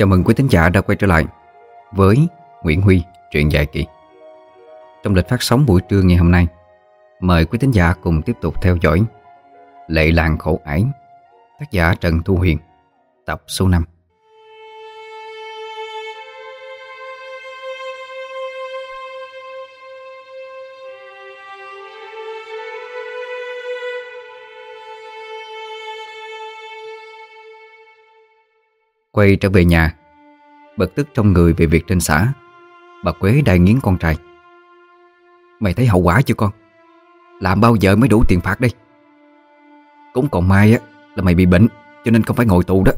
Chào mừng quý thính giả đã quay trở lại với Nguyễn Huy, truyện dài kỳ. Trong lịch phát sóng buổi trưa ngày hôm nay, mời quý thính giả cùng tiếp tục theo dõi Lệ làng khổ ải, tác giả Trần Thu Huyền, tập số 5. Quay trở về nhà. Bực tức trong người về việc trên xã Bà Quế đai nghiến con trai. Mày thấy hậu quả chưa con? Làm bao giờ mới đủ tiền phạt đây? Cũng còn mai á Là mày bị bệnh cho nên không phải ngồi tù đó.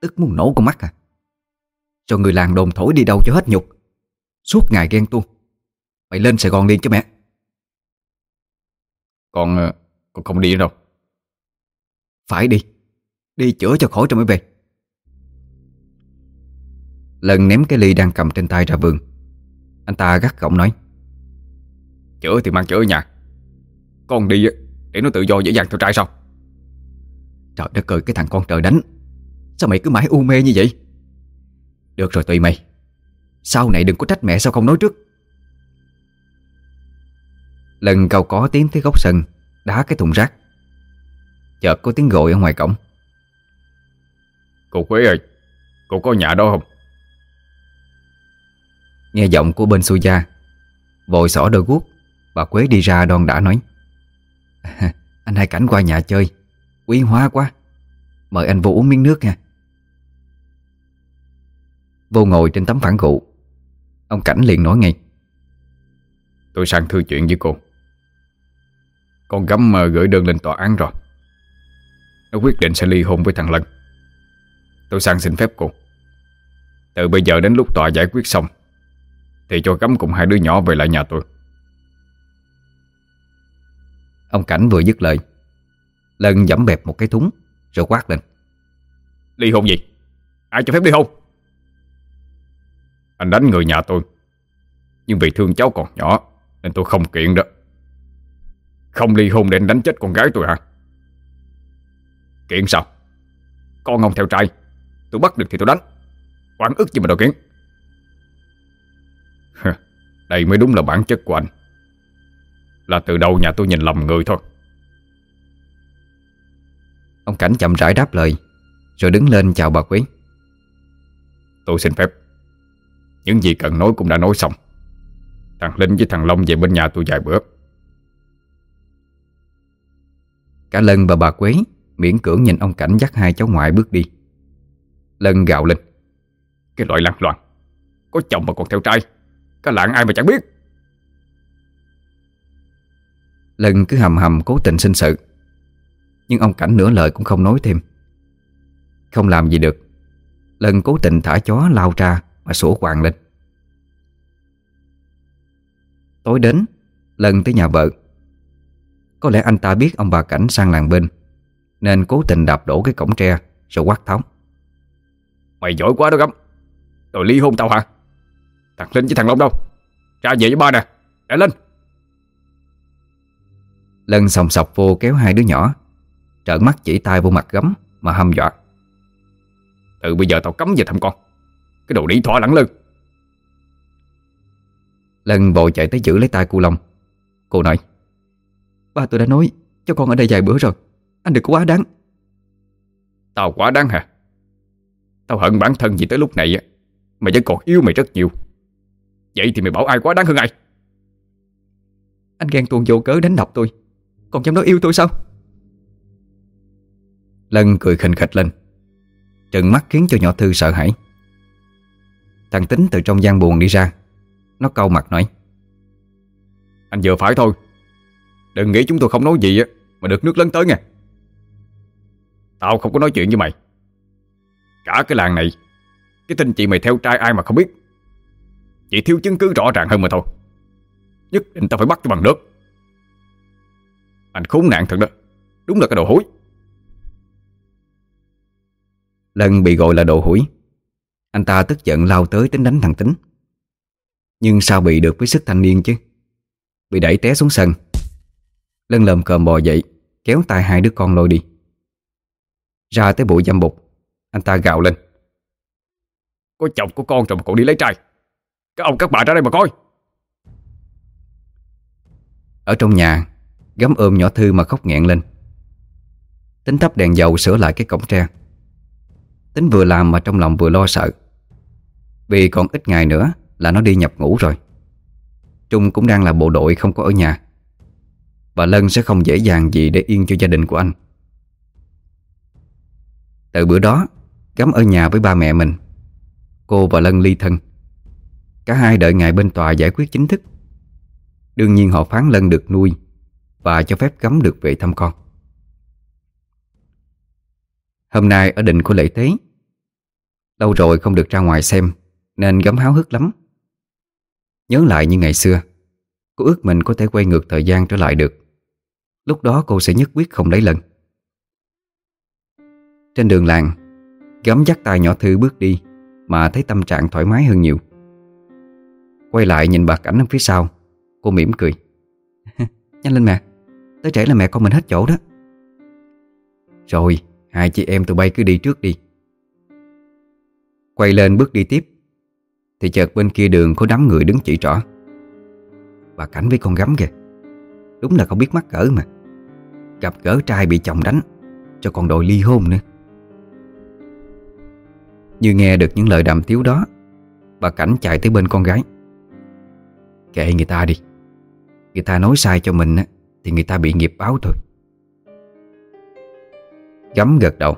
Tức muốn nổ con mắt à? Cho người làng đồn thổi đi đâu cho hết nhục. Suốt ngày ghen tuông. Mày lên Sài Gòn đi cho mẹ. Con ờ, Con không đi đâu. Phải đi. Đi chữa cho khỏi rồi mới về Lần ném cái ly đang cầm trên tay ra vườn Anh ta gắt gỏng nói Chữa thì mang chữa ở nhà. Con đi để nó tự do dễ dàng theo trai sao? Trời đất ơi cái thằng con trời đánh. Sao mày cứ mãi u mê như vậy? Được rồi tùy mày. Sau này đừng có trách mẹ sao không nói trước. Lần cầu có tiếng tới góc sân Đá cái thùng rác. Chợt có tiếng gọi ở ngoài cổng. Cô Quế ơi Cô có nhà đó không Nghe giọng của bên suya gia Vội xỏ đôi guốc, Bà Quế đi ra đon đã nói. Anh hai cảnh qua nhà chơi, Quý hóa quá. Mời anh vô uống miếng nước nha. Vô ngồi trên tấm phản gụ, Ông Cảnh liền nói ngay. Tôi sang thư chuyện với cô. Con gắm ờ, gửi đơn lên tòa án rồi. Nó quyết định sẽ ly hôn với thằng Lân. Tôi sang xin phép cô. Từ bây giờ đến lúc tòa giải quyết xong thì cho gắm cùng hai đứa nhỏ về lại nhà tôi Ông Cảnh vừa dứt lời Lân dẫm bẹp một cái thúng Rồi quát lên Ly hôn gì? Ai cho phép ly hôn? Anh đánh người nhà tôi Nhưng vì thương cháu còn nhỏ Nên tôi không kiện đó Không ly hôn để anh đánh chết con gái tôi hả? Kiện sao? Con ông theo trai Tôi bắt được thì tôi đánh Quản ức gì mà đòi kiện Đây mới đúng là bản chất của anh. Là từ đầu nhà tôi nhìn lầm người thôi. Ông Cảnh chậm rãi đáp lời Rồi đứng lên chào bà Quý. Tôi xin phép. Những gì cần nói cũng đã nói xong. Thằng Linh với thằng Long về bên nhà tôi vài bữa. Cả Lân và bà Quế miễn cưỡng nhìn ông Cảnh dắt hai cháu ngoại bước đi. Lân gạo lên. Cái loại lăng loạn Có chồng mà còn theo trai cái lạng ai mà chẳng biết. Lân cứ hầm hầm cố tình sinh sự. Nhưng ông Cảnh nửa lời cũng không nói thêm. Không làm gì được, Lân cố tình thả chó lao ra Mà sủa quàng lên. Tối đến, Lân tới nhà vợ. Có lẽ anh ta biết ông bà Cảnh sang làng bên, Nên cố tình đạp đổ cái cổng tre Rồi quát tháo. Mày giỏi quá đó gắm Rồi ly hôn tao hả? Thằng Linh với thằng Long đâu? Ra về với ba nè. Để lên Lân sòng sọc vô kéo hai đứa nhỏ. Trợn mắt chỉ tay vô mặt gấm Mà hâm dọa. Từ bây giờ tao cấm về thăm con. Cái đồ đi thỏa lẳng lưng Lân vội chạy tới giữ lấy tay cô Long. Cô nói Ba tôi đã nói cho con ở đây vài bữa rồi. Anh đừng có quá đáng. Tao quá đáng hả? Tao hận bản thân gì tới lúc này á Mày vẫn còn yêu mày rất nhiều Vậy thì mày bảo ai quá đáng hơn ai? Anh ghen tuông vô cớ đánh đập tôi. Còn dám nói yêu tôi sao? Lân cười khinh khịch lên. Trừng mắt khiến cho nhỏ Thư sợ hãi. Thằng Tính từ trong gian buồn đi ra. Nó câu mặt nói. Anh vừa phải thôi. Đừng nghĩ chúng tôi không nói gì á Mà được nước lớn tới nha Tao không có nói chuyện với mày. Cả cái làng này Cái tin chị mày theo trai ai mà không biết Chỉ thiếu chứng cứ rõ ràng hơn mà thôi. Nhất định tao phải bắt cho bằng được Anh khốn nạn thật đó. Đúng là cái đồ hối. Lân bị gọi là đồ hủi Anh ta tức giận lao tới tính đánh thằng Tính. Nhưng sao bị được với sức thanh niên chứ? Bị đẩy té xuống sân. Lân lầm cờm bò dậy Kéo tay hai đứa con lôi đi. Ra tới bụi dâm bục Anh ta gào lên. Có chồng có con rồi mà còn đi lấy trai các ông, các bà ra đây mà coi. Ở trong nhà Gắm ôm nhỏ Thư mà khóc nghẹn lên. Tính thắp đèn dầu sửa lại cái cổng tre. Tính vừa làm mà trong lòng vừa lo sợ. Vì còn ít ngày nữa là nó đi nhập ngũ rồi. Trung cũng đang là bộ đội không có ở nhà. Bà Lân sẽ không dễ dàng gì để yên cho gia đình của anh. Từ bữa đó Gắm ở nhà với ba mẹ mình. Cô và Lân ly thân. Cả hai đợi ngày bên tòa giải quyết chính thức. Đương nhiên họ phán Lân được nuôi Và cho phép cấm được về thăm con. Hôm nay ở định của lễ tế, Lâu rồi không được ra ngoài xem Nên gấm háo hức lắm. Nhớ lại như ngày xưa, Cô ước mình có thể quay ngược thời gian trở lại được. Lúc đó cô sẽ nhất quyết không lấy lần. Trên đường làng, gấm dắt tay nhỏ Thư bước đi Mà thấy tâm trạng thoải mái hơn nhiều. Quay lại nhìn bà cảnh ở phía sau, Cô mỉm cười. Nhanh lên mẹ, Tới trễ là mẹ con mình hết chỗ đó. Rồi, Hai chị em tụi bay cứ đi trước đi. Quay lên bước đi tiếp, Thì chợt bên kia đường có đám người đứng chỉ trỏ. Bà Cảnh với con gắm kìa, Đúng là không biết mắc cỡ mà. Gặp gỡ trai bị chồng đánh, Cho còn đòi ly hôn nữa. Như nghe được những lời đàm tiếu đó, Bà Cảnh chạy tới bên con gái. Kệ người ta đi. Người ta nói sai cho mình Thì người ta bị nghiệp báo thôi. Gắm gật đầu.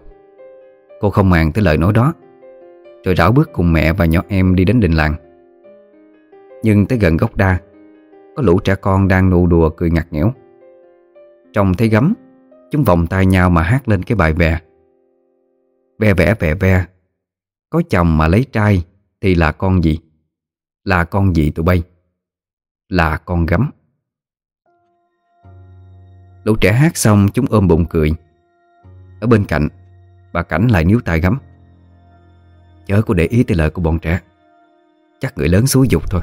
Cô không màng tới lời nói đó. Rồi rảo bước cùng mẹ và nhỏ em đi đến đình làng. Nhưng tới gần gốc đa, Có lũ trẻ con đang nụ đùa cười ngặt nghẽo. Trông thấy gắm Chúng vòng tay nhau mà hát lên cái bài bè. Ve vẽ vẹ ve. Có chồng mà lấy trai Thì là con gì? Là con gì tụi bay? Là con gấm. Lũ trẻ hát xong, chúng ôm bụng cười. Ở bên cạnh, Bà Cảnh lại níu tay gấm. Chớ có để ý tới lời của bọn trẻ. Chắc người lớn xúi dục thôi.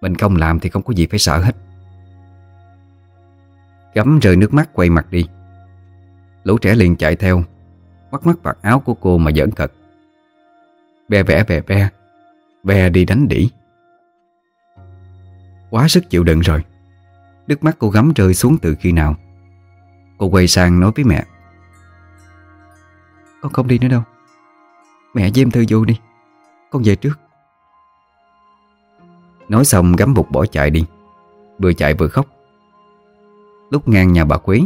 Mình không làm thì không có gì phải sợ hết. Gấm rơi nước mắt quay mặt đi. Lũ trẻ liền chạy theo, Bắt mắt vạt áo của cô mà giỡn cật Be vẽ bè be Be đi đánh đỉ Quá sức chịu đựng rồi. Nước mắt cô gắm rơi xuống từ khi nào. Cô quay sang nói với mẹ. Con không đi nữa đâu. Mẹ với em Thư vô đi. Con về trước. Nói xong gắm bục bỏ chạy đi. Vừa chạy vừa khóc. Lúc ngang nhà bà Quế,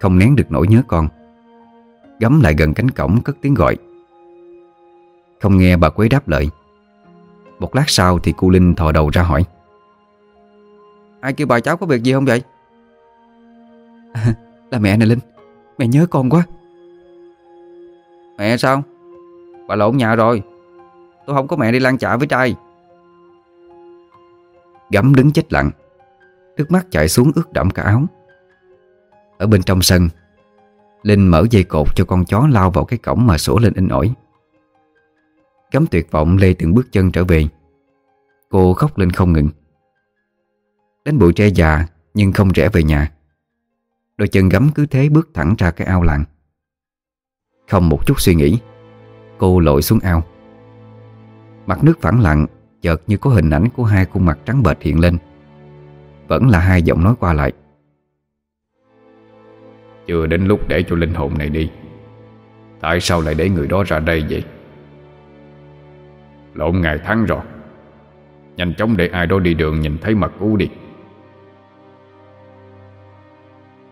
Không nén được nỗi nhớ con, Gắm lại gần cánh cổng cất tiếng gọi. Không nghe bà Quế đáp lời. Một lát sau thì cô Linh thò đầu ra hỏi. Ai kêu bà cháu có việc gì không vậy? À, là mẹ nè Linh Mẹ nhớ con quá. Mẹ sao? Bà lộn nhà rồi. Tôi không có mẹ đi lan trả với trai. Gắm đứng chết lặng Nước mắt chạy xuống ướt đẫm cả áo. Ở bên trong sân Linh mở dây cột cho con chó lao vào cái cổng mà sổ lên in ỏi. Gắm tuyệt vọng lê từng bước chân trở về. Cô khóc lên không ngừng. Đến bụi tre già Nhưng không rẽ về nhà. Đôi chân gấm cứ thế bước thẳng ra cái ao làng. Không một chút suy nghĩ, Cô lội xuống ao. Mặt nước phẳng lặng, Chợt như có hình ảnh của hai khuôn mặt trắng bệch hiện lên. Vẫn là hai giọng nói qua lại. Chưa đến lúc để cho linh hồn này đi. Tại sao lại để người đó ra đây vậy? Lộn ngày tháng rồi. Nhanh chóng để ai đó đi đường nhìn thấy mặt cú đi.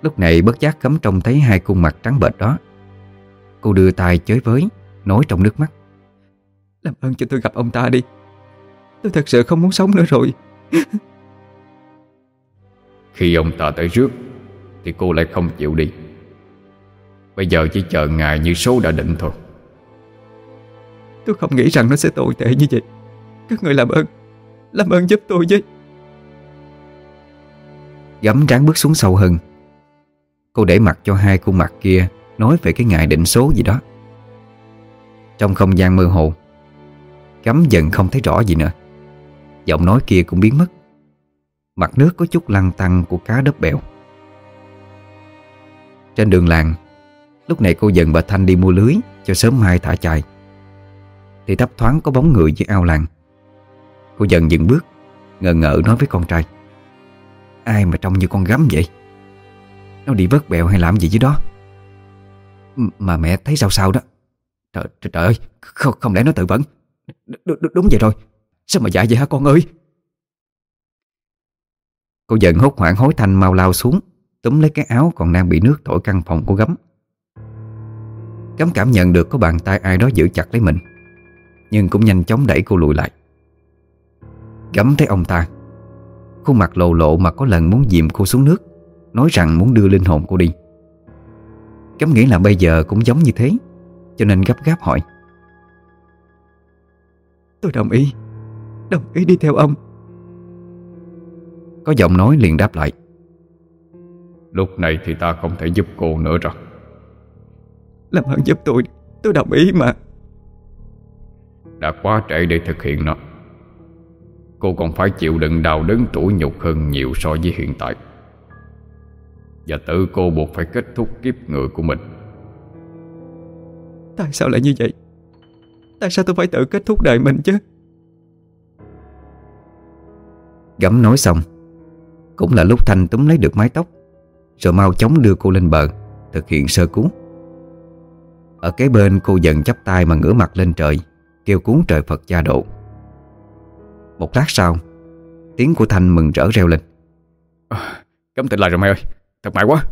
Lúc này bất giác cấm trông thấy hai khuôn mặt trắng bệch đó. Cô đưa tay chới với Nói trong nước mắt. Làm ơn cho tôi gặp ông ta đi. Tôi thật sự không muốn sống nữa rồi. Khi ông ta tới trước Thì cô lại không chịu đi. Bây giờ chỉ chờ ngài như số đã định thôi. Tôi không nghĩ rằng nó sẽ tồi tệ như vậy. Các người làm ơn Làm ơn giúp tôi với. Gắm tráng bước xuống sâu hơn Cô để mặt cho hai khuôn mặt kia, Nói về cái ngày định số gì đó. Trong không gian mơ hồ Cắm dần không thấy rõ gì nữa. Giọng nói kia cũng biến mất. Mặt nước có chút lăn tăng của cá đớp bèo. Trên đường làng, Lúc này cô dần bà Thanh đi mua lưới Cho sớm mai thả chài Thì thấp thoáng có bóng người dưới ao làng. Cô dần dừng bước, Ngờ ngợ nói với con trai, Ai mà trông như con gắm vậy? Nó đi vớt bèo hay làm gì dưới đó. Mà mẹ thấy sao sao đó. Trời, trời, trời ơi không, không lẽ nó tự vẫn? Đúng vậy rồi. Sao mà dại vậy hả con ơi? Cô giận hốt hoảng hối thanh mau lao xuống Túm lấy cái áo còn đang bị nước thổi căn phòng của gấm. Gấm cảm nhận được có bàn tay ai đó giữ chặt lấy mình Nhưng cũng nhanh chóng đẩy cô lùi lại. Gấm thấy ông ta Khuôn mặt lộ lộ mà có lần muốn dìm cô xuống nước. Nói rằng muốn đưa linh hồn cô đi. Gấm nghĩ là bây giờ cũng giống như thế Cho nên gấp gáp hỏi. Tôi đồng ý. Đồng ý đi theo ông. Có giọng nói liền đáp lại. Lúc này thì ta không thể giúp cô nữa rồi. Làm ơn giúp tôi. Tôi đồng ý mà. Đã quá trễ để thực hiện nó. Cô còn phải chịu đựng đau đớn tủi nhục hơn nhiều so với hiện tại Và tự cô buộc phải kết thúc kiếp người của mình. Tại sao lại như vậy? Tại sao tôi phải tự kết thúc đời mình chứ? Gấm nói xong Cũng là lúc Thanh túm lấy được mái tóc Rồi mau chóng đưa cô lên bờ Thực hiện sơ cứu. Ở kế bên cô dần chắp tay mà ngửa mặt lên trời Kêu cuốn trời Phật cha độ. Một lát sau Tiếng của Thanh mừng rỡ reo lên. À, Cấm tỉnh lại rồi mày ơi Thật mại quá.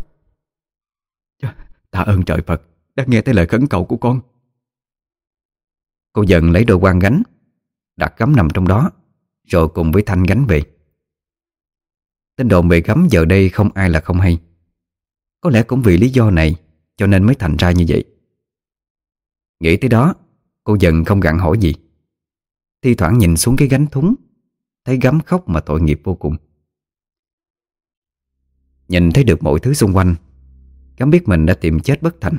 Tạ ơn trời Phật, Đã nghe tới lời khấn cầu của con. Cô dần lấy đôi quan gánh, Đặt gấm nằm trong đó, Rồi cùng với Thanh gánh về. Tin đồn về gấm giờ đây không ai là không hay. Có lẽ cũng vì lý do này Cho nên mới thành ra như vậy. Nghĩ tới đó, Cô dần không gặn hỏi gì. Thi thoảng nhìn xuống cái gánh thúng, Thấy gấm khóc mà tội nghiệp vô cùng. Nhìn thấy được mọi thứ xung quanh Gấm biết mình đã tìm chết bất thành.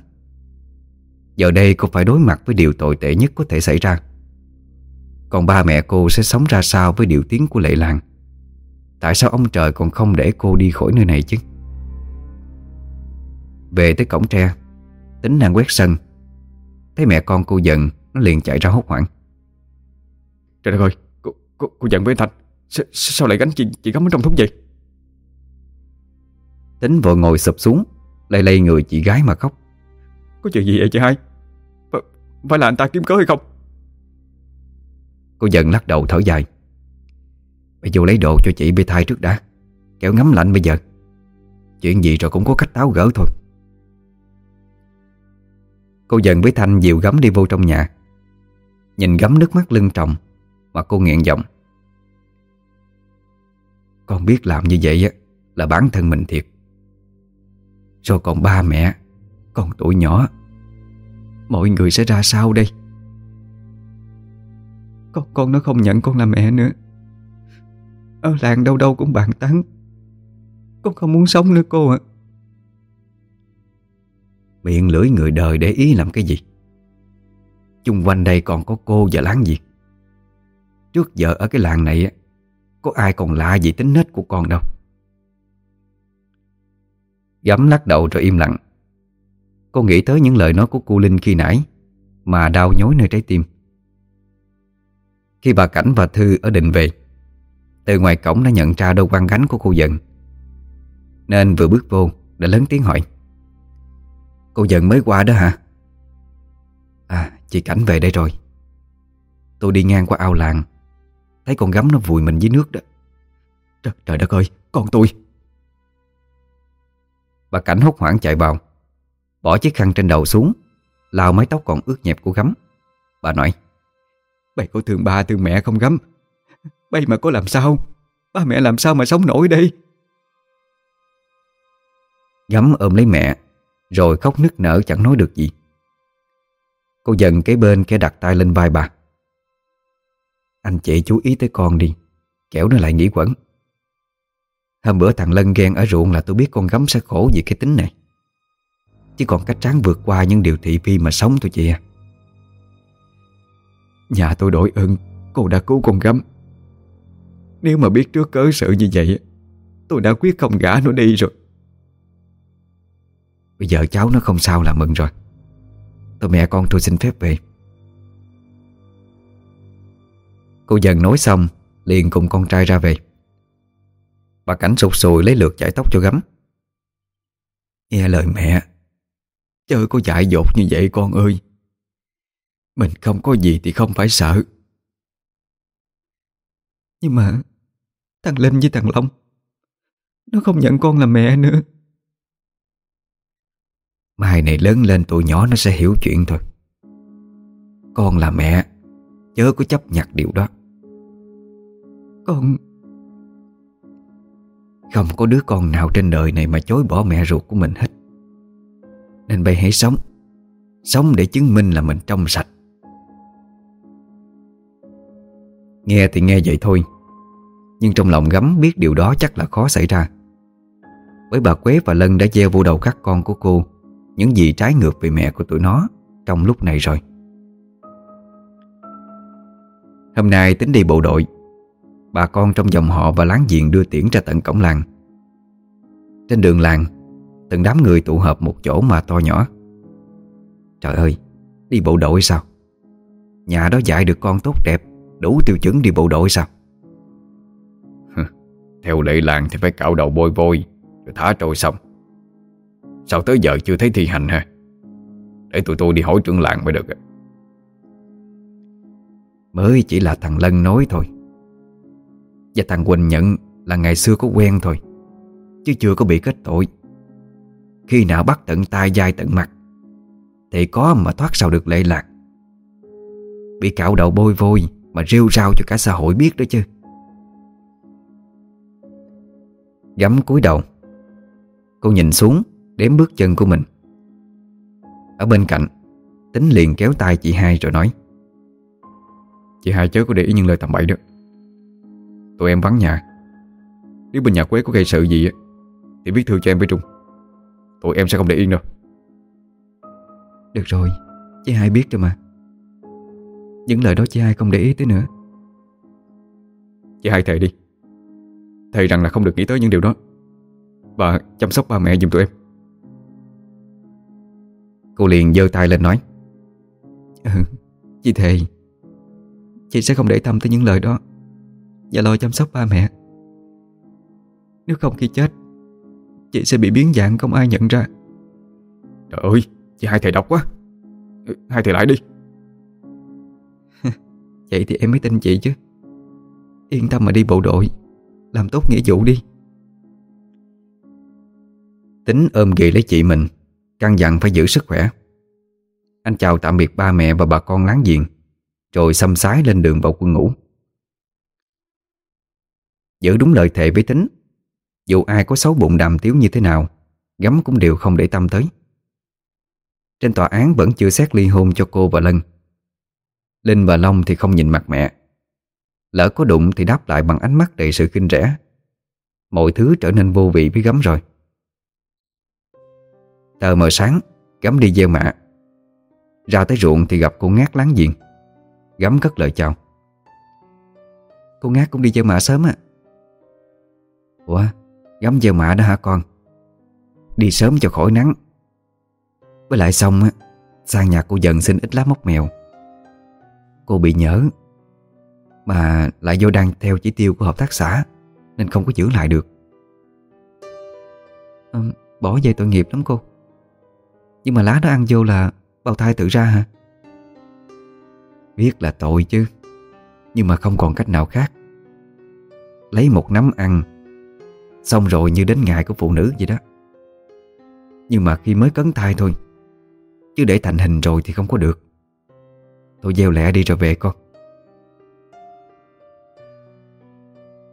Giờ đây cô phải đối mặt với điều tồi tệ nhất có thể xảy ra. Còn ba mẹ cô sẽ sống ra sao với điều tiếng của Lệ Lan? Tại sao ông trời còn không để cô đi khỏi nơi này chứ? Về tới cổng tre Tính nàng quét sân Thấy mẹ con cô giận Nó liền chạy ra hốt hoảng. Trời đất ơi Cô, cô, cô giận với anh Thành. Sao, sao lại gánh chị, chị gắm ở trong thúng vậy? Tính vội ngồi sụp xuống Lay lay người chị gái mà khóc. Có chuyện gì vậy chị hai? Phải là anh ta kiếm cớ hay không? Cô giận lắc đầu thở dài. Mày vô lấy đồ cho chị bê thai trước đã. Kéo ngắm lạnh bây giờ. Chuyện gì rồi cũng có cách táo gỡ thôi. Cô dần với Thanh dịu gắm đi vô trong nhà. Nhìn gắm nước mắt lưng trọng Mà cô nghẹn giọng. Con biết làm như vậy á Là bản thân mình thiệt rồi còn ba mẹ còn tuổi nhỏ. Mọi người sẽ ra sao đây? Con con nó không nhận con là mẹ nữa. Ở làng đâu đâu cũng bàn tán. Con không muốn sống nữa cô ạ. Miệng lưỡi người đời để ý làm cái gì? Chung quanh đây còn có cô và láng giềng. Trước giờ ở cái làng này Có ai còn lạ gì tính nết của con đâu? Gắm lắc đầu rồi im lặng. Cô nghĩ tới những lời nói của cô Linh khi nãy Mà đau nhói nơi trái tim. Khi bà Cảnh và Thư ở định về từ ngoài cổng đã nhận ra đôi quan gánh của cô giận Nên vừa bước vô Đã lớn tiếng hỏi. Cô giận mới qua đó hả? À chị Cảnh về đây rồi. Tôi đi ngang qua ao làng Thấy con gắm nó vùi mình dưới nước đó. Trời, trời đất ơi Con tôi. Bà Cảnh hốt hoảng chạy vào. Bỏ chiếc khăn trên đầu xuống Lao mái tóc còn ướt nhẹp của gấm. Bà nói Bày có thương ba thương mẹ không gấm, Bây mà có làm sao? Ba mẹ làm sao mà sống nổi đây? Gắm ôm lấy mẹ Rồi khóc nức nở chẳng nói được gì. Cô dần cái bên kẻ đặt tay lên vai bà. Anh chị chú ý tới con đi Kẻo nó lại nghĩ quẩn. Hôm bữa thằng Lân ghen ở ruộng là tôi biết con gấm sẽ khổ vì cái tính này. Chỉ còn cách tráng vượt qua những điều thị phi mà sống thôi chị à Nhà tôi đổi ơn Cô đã cứu con gấm. Nếu mà biết trước cớ sự như vậy, Tôi đã quyết không gả nó đi rồi. Bây giờ cháu nó không sao là mừng rồi. Tôi mẹ con tôi xin phép về. Cô dần nói xong, Liền cùng con trai ra về. Bà Cảnh sụt sùi lấy lượt chải tóc cho gấm. Nghe lời mẹ Chớ có dại dột như vậy con ơi. Mình không có gì thì không phải sợ. Nhưng mà Thằng Linh với thằng Long Nó không nhận con là mẹ nữa. Mai này lớn lên tụi nhỏ nó sẽ hiểu chuyện thôi. Con là mẹ Chớ có chấp nhặt điều đó. Con không có đứa con nào trên đời này Mà chối bỏ mẹ ruột của mình hết. Nên bây hãy sống. Sống để chứng minh là mình trong sạch. Nghe thì nghe vậy thôi. Nhưng trong lòng gấm biết điều đó chắc là khó xảy ra. Bởi bà Quế và Lân đã gieo vô đầu các con của cô, Những gì trái ngược về mẹ của tụi nó Trong lúc này rồi. Hôm nay tính đi bộ đội Bà con trong dòng họ và láng giềng đưa tiễn ra tận cổng làng. Trên đường làng Từng đám người tụ hợp một chỗ mà to nhỏ. Trời ơi Đi bộ đội sao? Nhà đó dạy được con tốt đẹp Đủ tiêu chuẩn đi bộ đội sao? Theo lệ làng thì phải cạo đầu bôi vôi Rồi thả trôi xong. Sao tới giờ chưa thấy thi hành ha? Để tụi tôi đi hỏi trưởng làng mới được. Mới chỉ là thằng Lân nói thôi và thằng Quỳnh nhận là ngày xưa có quen thôi, Chứ chưa có bị kết tội. Khi nào bắt tận tay, dai tận mặt, Thì có mà thoát sao được lệ lạc. Bị cạo đầu bôi vôi Mà rêu rao cho cả xã hội biết đó chứ. Gắm cúi đầu, Cô nhìn xuống, Đếm bước chân của mình. Ở bên cạnh, Tính liền kéo tay chị hai rồi nói, Chị hai chớ có để ý những lời tầm bậy đó Tụi em vắng nhà. Nếu bên nhà Quế có gây sự gì Thì viết thư cho em với Trung. Tụi em sẽ không để yên đâu Được rồi Chị hai biết rồi mà. Những lời đó chị hai không để ý tới nữa. Chị hai thề đi. Thề rằng là không được nghĩ tới những điều đó. Và chăm sóc ba mẹ giùm tụi em. Cô liền giơ tay lên nói. Ừ, chị thề. Chị sẽ không để tâm tới những lời đó Và lo chăm sóc ba mẹ. Nếu không khi chết Chị sẽ bị biến dạng không ai nhận ra. Trời ơi Chị hai thầy độc quá. Hai thầy lại đi. Vậy thì em mới tin chị chứ. Yên tâm mà đi bộ đội Làm tốt nghĩa vụ đi. Tính ôm ghì lấy chị mình Căn dặn phải giữ sức khỏe. Anh chào tạm biệt ba mẹ và bà con láng giềng Rồi xăm sái lên đường vào quân ngũ Giữ đúng lời thề với tính. Dù ai có xấu bụng đàm tiếu như thế nào Gắm cũng đều không để tâm tới. Trên tòa án vẫn chưa xét ly hôn cho cô và Lân. Linh và Long thì không nhìn mặt mẹ. Lỡ có đụng thì đáp lại bằng ánh mắt đầy sự kinh rẻ. Mọi thứ trở nên vô vị với gấm rồi. Tờ mờ sáng, Gấm đi gieo mạ. Ra tới ruộng thì gặp cô ngát láng giềng. Gấm cất lời chào. Cô ngát cũng đi gieo mạ sớm à Ủa Gấm gieo mạ đó hả con? Đi sớm cho khỏi nắng. Với lại xong á Sang nhà cô dần xin ít lá móc mèo. Cô bị nhớ Mà lại vô đang theo chỉ tiêu của hợp tác xã Nên không có giữ lại được. À, Bỏ về tội nghiệp lắm cô. Nhưng mà lá đó ăn vô là Bào thai tự ra hả? Biết là tội chứ Nhưng mà không còn cách nào khác. Lấy một nắm ăn Xong rồi như đến ngày của phụ nữ vậy đó. Nhưng mà khi mới cấn thai thôi Chứ để thành hình rồi thì không có được. Tôi gieo lẹ đi rồi về con.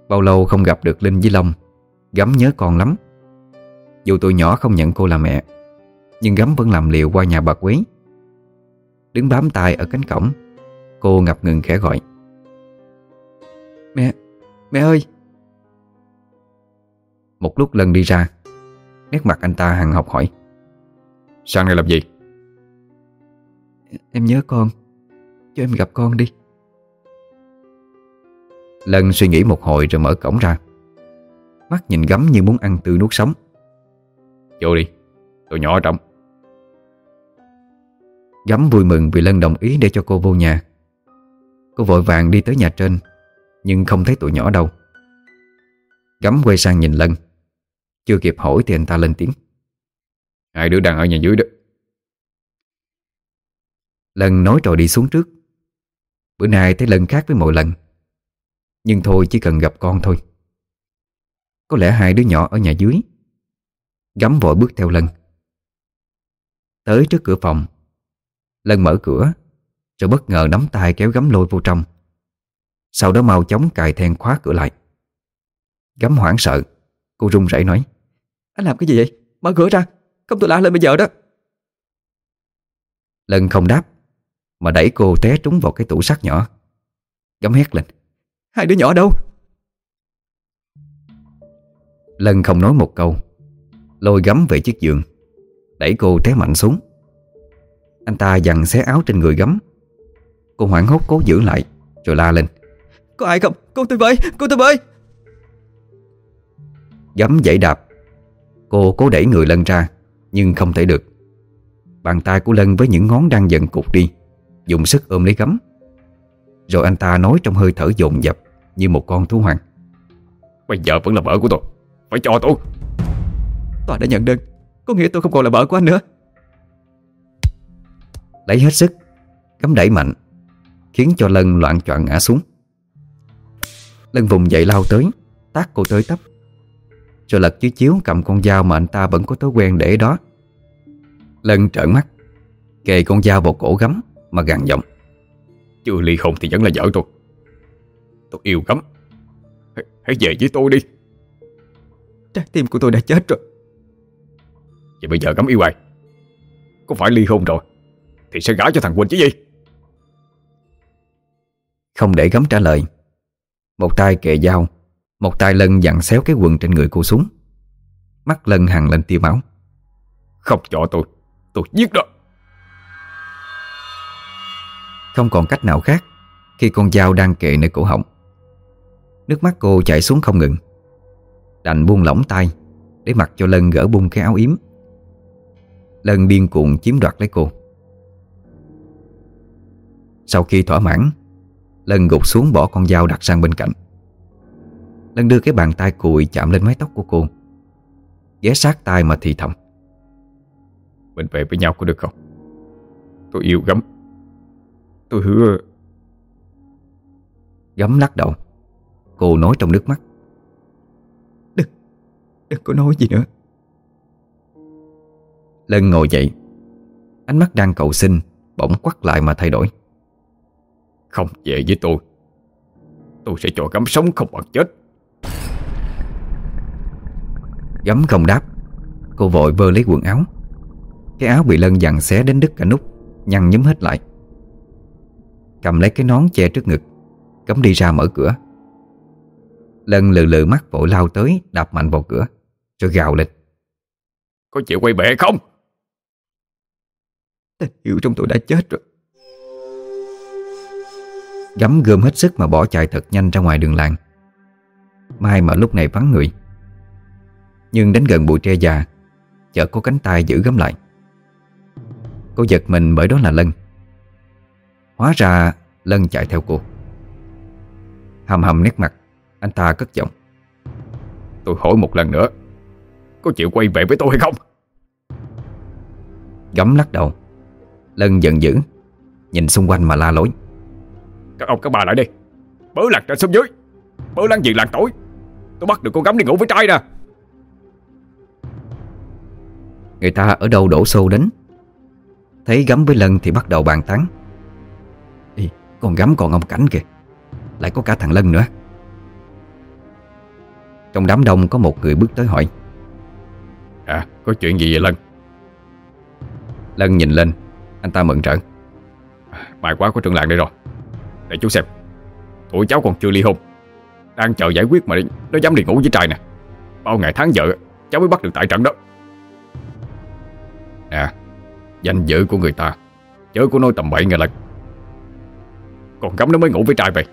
Bao lâu không gặp được Linh với Long Gắm nhớ con lắm. Dù tụi nhỏ không nhận cô là mẹ Nhưng Gắm vẫn làm liều qua nhà bà quý Đứng bám tay ở cánh cổng Cô ngập ngừng khẽ gọi. Mẹ, mẹ ơi một lúc lần đi ra Nét mặt anh ta hằng học hỏi. Sang đây làm gì? Em nhớ con Cho em gặp con đi. Lần suy nghĩ một hồi rồi mở cổng ra. Mắt nhìn gấm như muốn ăn tươi nuốt sống. Vô đi Tôi nhỏ ở trong. Gấm vui mừng vì Lân đồng ý để cho cô vô nhà. Cô vội vàng đi tới nhà trên Nhưng không thấy tụi nhỏ đâu. Gắm quay sang nhìn Lân chưa kịp hỏi thì anh ta lên tiếng. Hai đứa đang ở nhà dưới đó. Lân nói rồi đi xuống trước. Bữa nay thấy lần khác với mọi lần. Nhưng thôi chỉ cần gặp con thôi. Có lẽ hai đứa nhỏ ở nhà dưới Gắm vội bước theo Lân. Tới trước cửa phòng, Lân mở cửa, Rồi bất ngờ nắm tay kéo gắm lôi vô trong. Sau đó mau chóng cài then khóa cửa lại. Gắm hoảng sợ, Cô run rẩy nói. Anh làm cái gì vậy? Mở cửa ra Không tôi la lên bây giờ đó Lân không đáp Mà đẩy cô té trúng vào cái tủ sắt nhỏ Gắm hét lên Hai đứa nhỏ đâu? Lân không nói một câu Lôi gắm về chiếc giường Đẩy cô té mạnh xuống Anh ta dằn xé áo trên người gắm Cô hoảng hốt cố giữ lại Rồi la lên Có ai không? Cô tôi với! Cô tôi với! Gắm dãy đạp Cô cố đẩy người Lân ra Nhưng không thể được. Bàn tay của Lân với những ngón đang giận cục đi Dùng sức ôm lấy gắm Rồi anh ta nói trong hơi thở dồn dập Như một con thú hoàng Bây giờ vẫn là vợ của tôi Phải cho tôi. Tòa đã nhận đơn Có nghĩa tôi không còn là vợ của anh nữa. Lấy hết sức Cắm đẩy mạnh Khiến cho Lân loạn choạng ngã xuống. Lân vùng dậy lao tới Tác cô tới tấp Rồi lật chiếc chiếu cầm con dao mà anh ta vẫn có thói quen để đó. Lân trợn mắt. Kề con dao vào cổ gắm Mà gằn giọng. Chưa ly hôn thì vẫn là vợ tôi. Tôi yêu gắm Hãy, hãy về với tôi đi. Trái tim của tôi đã chết rồi. Vậy bây giờ gắm yêu ai? Có phải ly hôn rồi Thì sẽ gả cho thằng Quỳnh chứ gì? Không để gắm trả lời. Một tay kề dao Một tay lân dặn xéo cái quần trên người cô xuống. Mắt lân hằng lên tia máu. Không cho tôi. Tôi giết đó. Không còn cách nào khác Khi con dao đang kề nơi cổ họng Nước mắt cô chảy xuống không ngừng. Đành buông lỏng tay Để mặc cho Lân gỡ bung cái áo yếm. Lân điên cuồng chiếm đoạt lấy cô. Sau khi thỏa mãn Lân gục xuống bỏ con dao đặt sang bên cạnh Lân đưa cái bàn tay cùi chạm lên mái tóc của cô. Ghé sát tai mà thì thầm. Mình về với nhau có được không? Tôi yêu gắm Tôi hứa. Gắm lắc đầu. Cô nói trong nước mắt. Đừng, đừng có nói gì nữa. Lân ngồi dậy. Ánh mắt đang cầu xin Bỗng quắt lại mà thay đổi. Không về với tôi Tôi sẽ cho gắm sống không bằng chết Gắm không đáp. Cô vội vơ lấy quần áo. Cái áo bị Lân dằn xé đến đứt cả nút Nhăn nhúm hết lại. Cầm lấy cái nón che trước ngực Gắm đi ra mở cửa. Lân lừ lừ mắt vội lao tới Đạp mạnh vào cửa Rồi gào lên. Có chịu quay bệ không? Tình yêu trong tôi đã chết rồi. Gắm gom hết sức mà bỏ chạy thật nhanh ra ngoài đường làng. Mai mà lúc này vắng người nhưng đến gần bụi tre già, Chợt có cánh tay giữ gắm lại. Cô giật mình bởi đó là Lân. Hóa ra Lân chạy theo cô. Hầm hầm nét mặt, Anh ta cất giọng. Tôi hỏi một lần nữa, Có chịu quay về với tôi hay không? Gắm lắc đầu. Lân giận dữ, Nhìn xung quanh mà la lối. Các ông, các bà lại đi. Bớ lạc trên xuống dưới. Bớ lăn gì làng tối. Tôi bắt được con gắm đi ngủ với trai nè. Người ta ở đâu đổ xô đến? Thấy gắm với Lân thì bắt đầu bàn tán. Ê, con gắm còn ông Cảnh kìa. Lại có cả thằng Lân nữa. Trong đám đông có một người bước tới hỏi. À có chuyện gì vậy Lân? Lân nhìn lên. Anh ta mừng rỡ May quá có trưởng làng đây rồi. Để chú xem. Tụi cháu còn chưa ly hôn. Đang chờ giải quyết mà nó dám đi ngủ với trai nè. Bao ngày tháng vợ Cháu mới bắt được tại trận đó À Danh dự của người ta Chớ có nói tầm bậy nghe lần Còn gắm nó mới ngủ với trai về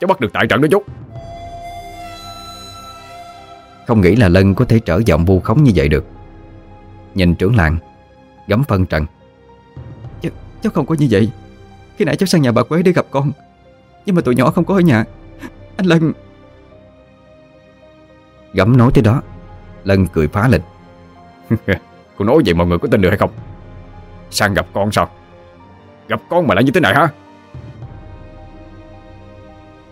Cháu bắt được tại trận đó chút. Không nghĩ là Lân có thể trở giọng vu khống như vậy được. Nhìn trưởng làng Gắm phân trần. Ch Cháu không có như vậy. Khi nãy cháu sang nhà bà Quế để gặp con Nhưng mà tụi nhỏ không có ở nhà. Anh Lân. Gấm nói tới đó Lân cười phá lên Cô nói vậy mọi người có tin được hay không? Sang gặp con sao? Gặp con mà lại như thế này hả?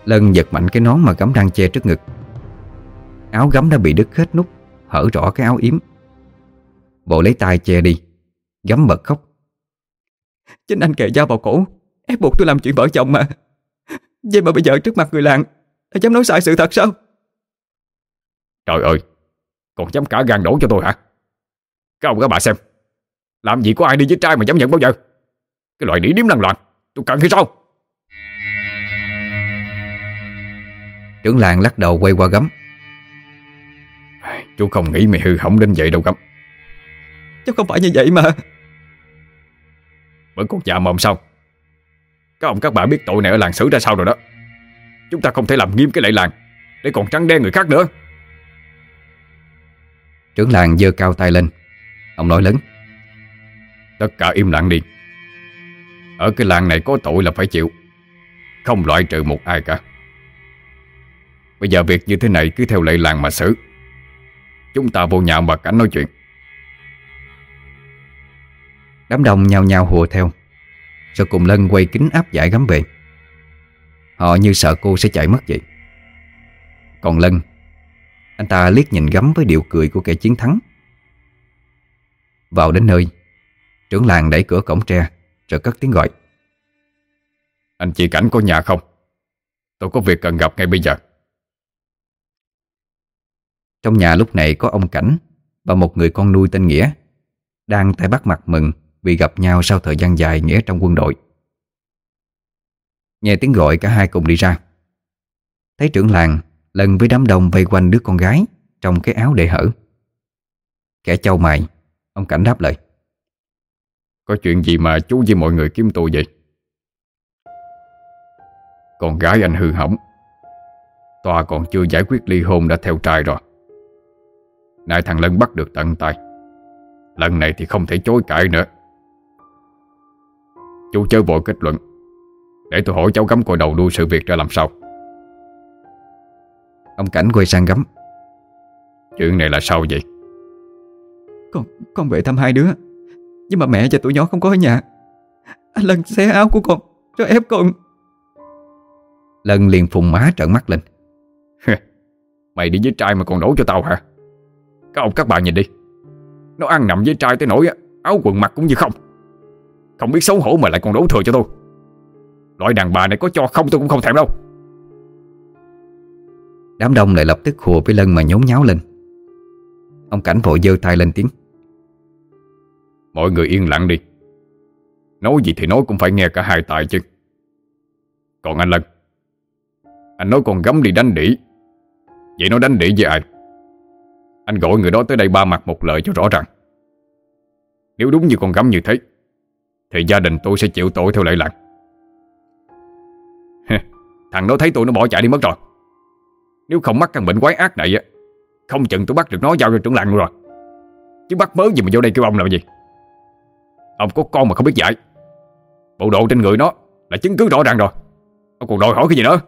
Lân giật mạnh cái nón mà gấm đang che trước ngực. Áo gấm đã bị đứt hết nút Hở rõ cái áo yếm. Bộ lấy tay che đi Gấm bật khóc. Chính anh kề dao vào cổ Ép buộc tôi làm chuyện vợ chồng mà. Vậy mà bây giờ trước mặt người làng Là dám nói sai sự thật sao? Trời ơi Còn dám cả gan đổ cho tôi hả Các ông các bà xem. Làm gì có ai đi với trai mà dám nhận bao giờ? Cái loại nỉ điếm lăng loạn Tôi cần hay sao? Trưởng làng lắc đầu quay qua gấm. Chú không nghĩ mày hư hỏng đến vậy đâu gấm. Chứ không phải như vậy mà. Vẫn còn già mồm sao? Các ông các bà biết tội này ở làng xử ra sao rồi đó. Chúng ta không thể làm nghiêm cái lệ làng Để còn trắng đen người khác nữa. Trưởng làng giơ cao tay lên Ông nói lớn. Tất cả im lặng đi. Ở cái làng này có tội là phải chịu. Không loại trừ một ai cả. Bây giờ việc như thế này cứ theo lệ làng mà xử. Chúng ta vô nhà bà cảnh nói chuyện. Đám đông nhao nhao hùa theo. Rồi cùng Lân quay kính áp giải gắm về. Họ như sợ cô sẽ chạy mất vậy. Còn Lân, Anh ta liếc nhìn gắm với điệu cười của kẻ chiến thắng. Vào đến nơi. Trưởng làng đẩy cửa cổng tre Rồi cất tiếng gọi. Anh chị Cảnh có nhà không? Tôi có việc cần gặp ngay bây giờ. Trong nhà lúc này có ông Cảnh Và một người con nuôi tên Nghĩa Đang tay bắt mặt mừng Vì gặp nhau sau thời gian dài Nghĩa trong quân đội. Nghe tiếng gọi cả hai cùng đi ra. Thấy trưởng làng Lần với đám đông vây quanh đứa con gái Trong cái áo để hở. Kẻ châu mày Ông Cảnh đáp lời. Có chuyện gì mà chú với mọi người kiếm tôi vậy? Con gái anh hư hỏng. Tòa còn chưa giải quyết ly hôn đã theo trai rồi. Nay thằng Lân bắt được tận tay. Lần này thì không thể chối cãi nữa. Chú chớ vội kết luận. Để tôi hỏi cháu gắm coi đầu đuôi sự việc ra làm sao. Ông Cảnh quay sang gắm Chuyện này là sao vậy Con con về thăm hai đứa. Nhưng mà mẹ và tụi nhỏ không có ở nhà. Anh Lân xé áo của con Rồi ép con. Lân liền phùng má trợn mắt lên. Mày đi với trai mà còn đổ cho tao hả? Các ông các bà nhìn đi. Nó ăn nằm với trai tới nỗi Áo quần mặc cũng như không. Không biết xấu hổ mà lại còn đổ thừa cho tôi. Loại đàn bà này có cho không tôi cũng không thèm đâu. Đám đông lại lập tức hùa với Lân mà nhốn nháo lên. Ông Cảnh vội giơ tay lên tiếng Mọi người yên lặng đi. Nói gì thì nói cũng phải nghe cả hai tài chứ. Còn anh Lân? Anh nói còn gấm đi đánh đỉ Vậy nó đánh đỉ với ai? Anh gọi người đó tới đây ba mặt một lời cho rõ ràng. Nếu đúng như con gấm như thế, Thì gia đình tôi sẽ chịu tội theo lệ lạc. Thằng đó thấy tôi nó bỏ chạy đi mất rồi. Nếu không mắc căn bệnh quái ác này á, Không chừng tôi bắt được nó giao cho trưởng làng rồi. Chứ bắt mớ gì mà vô đây kêu ông làm gì? Ông có con mà không biết dạy. Bộ độ trên người nó Là chứng cứ rõ ràng rồi. Ông còn đòi hỏi cái gì nữa?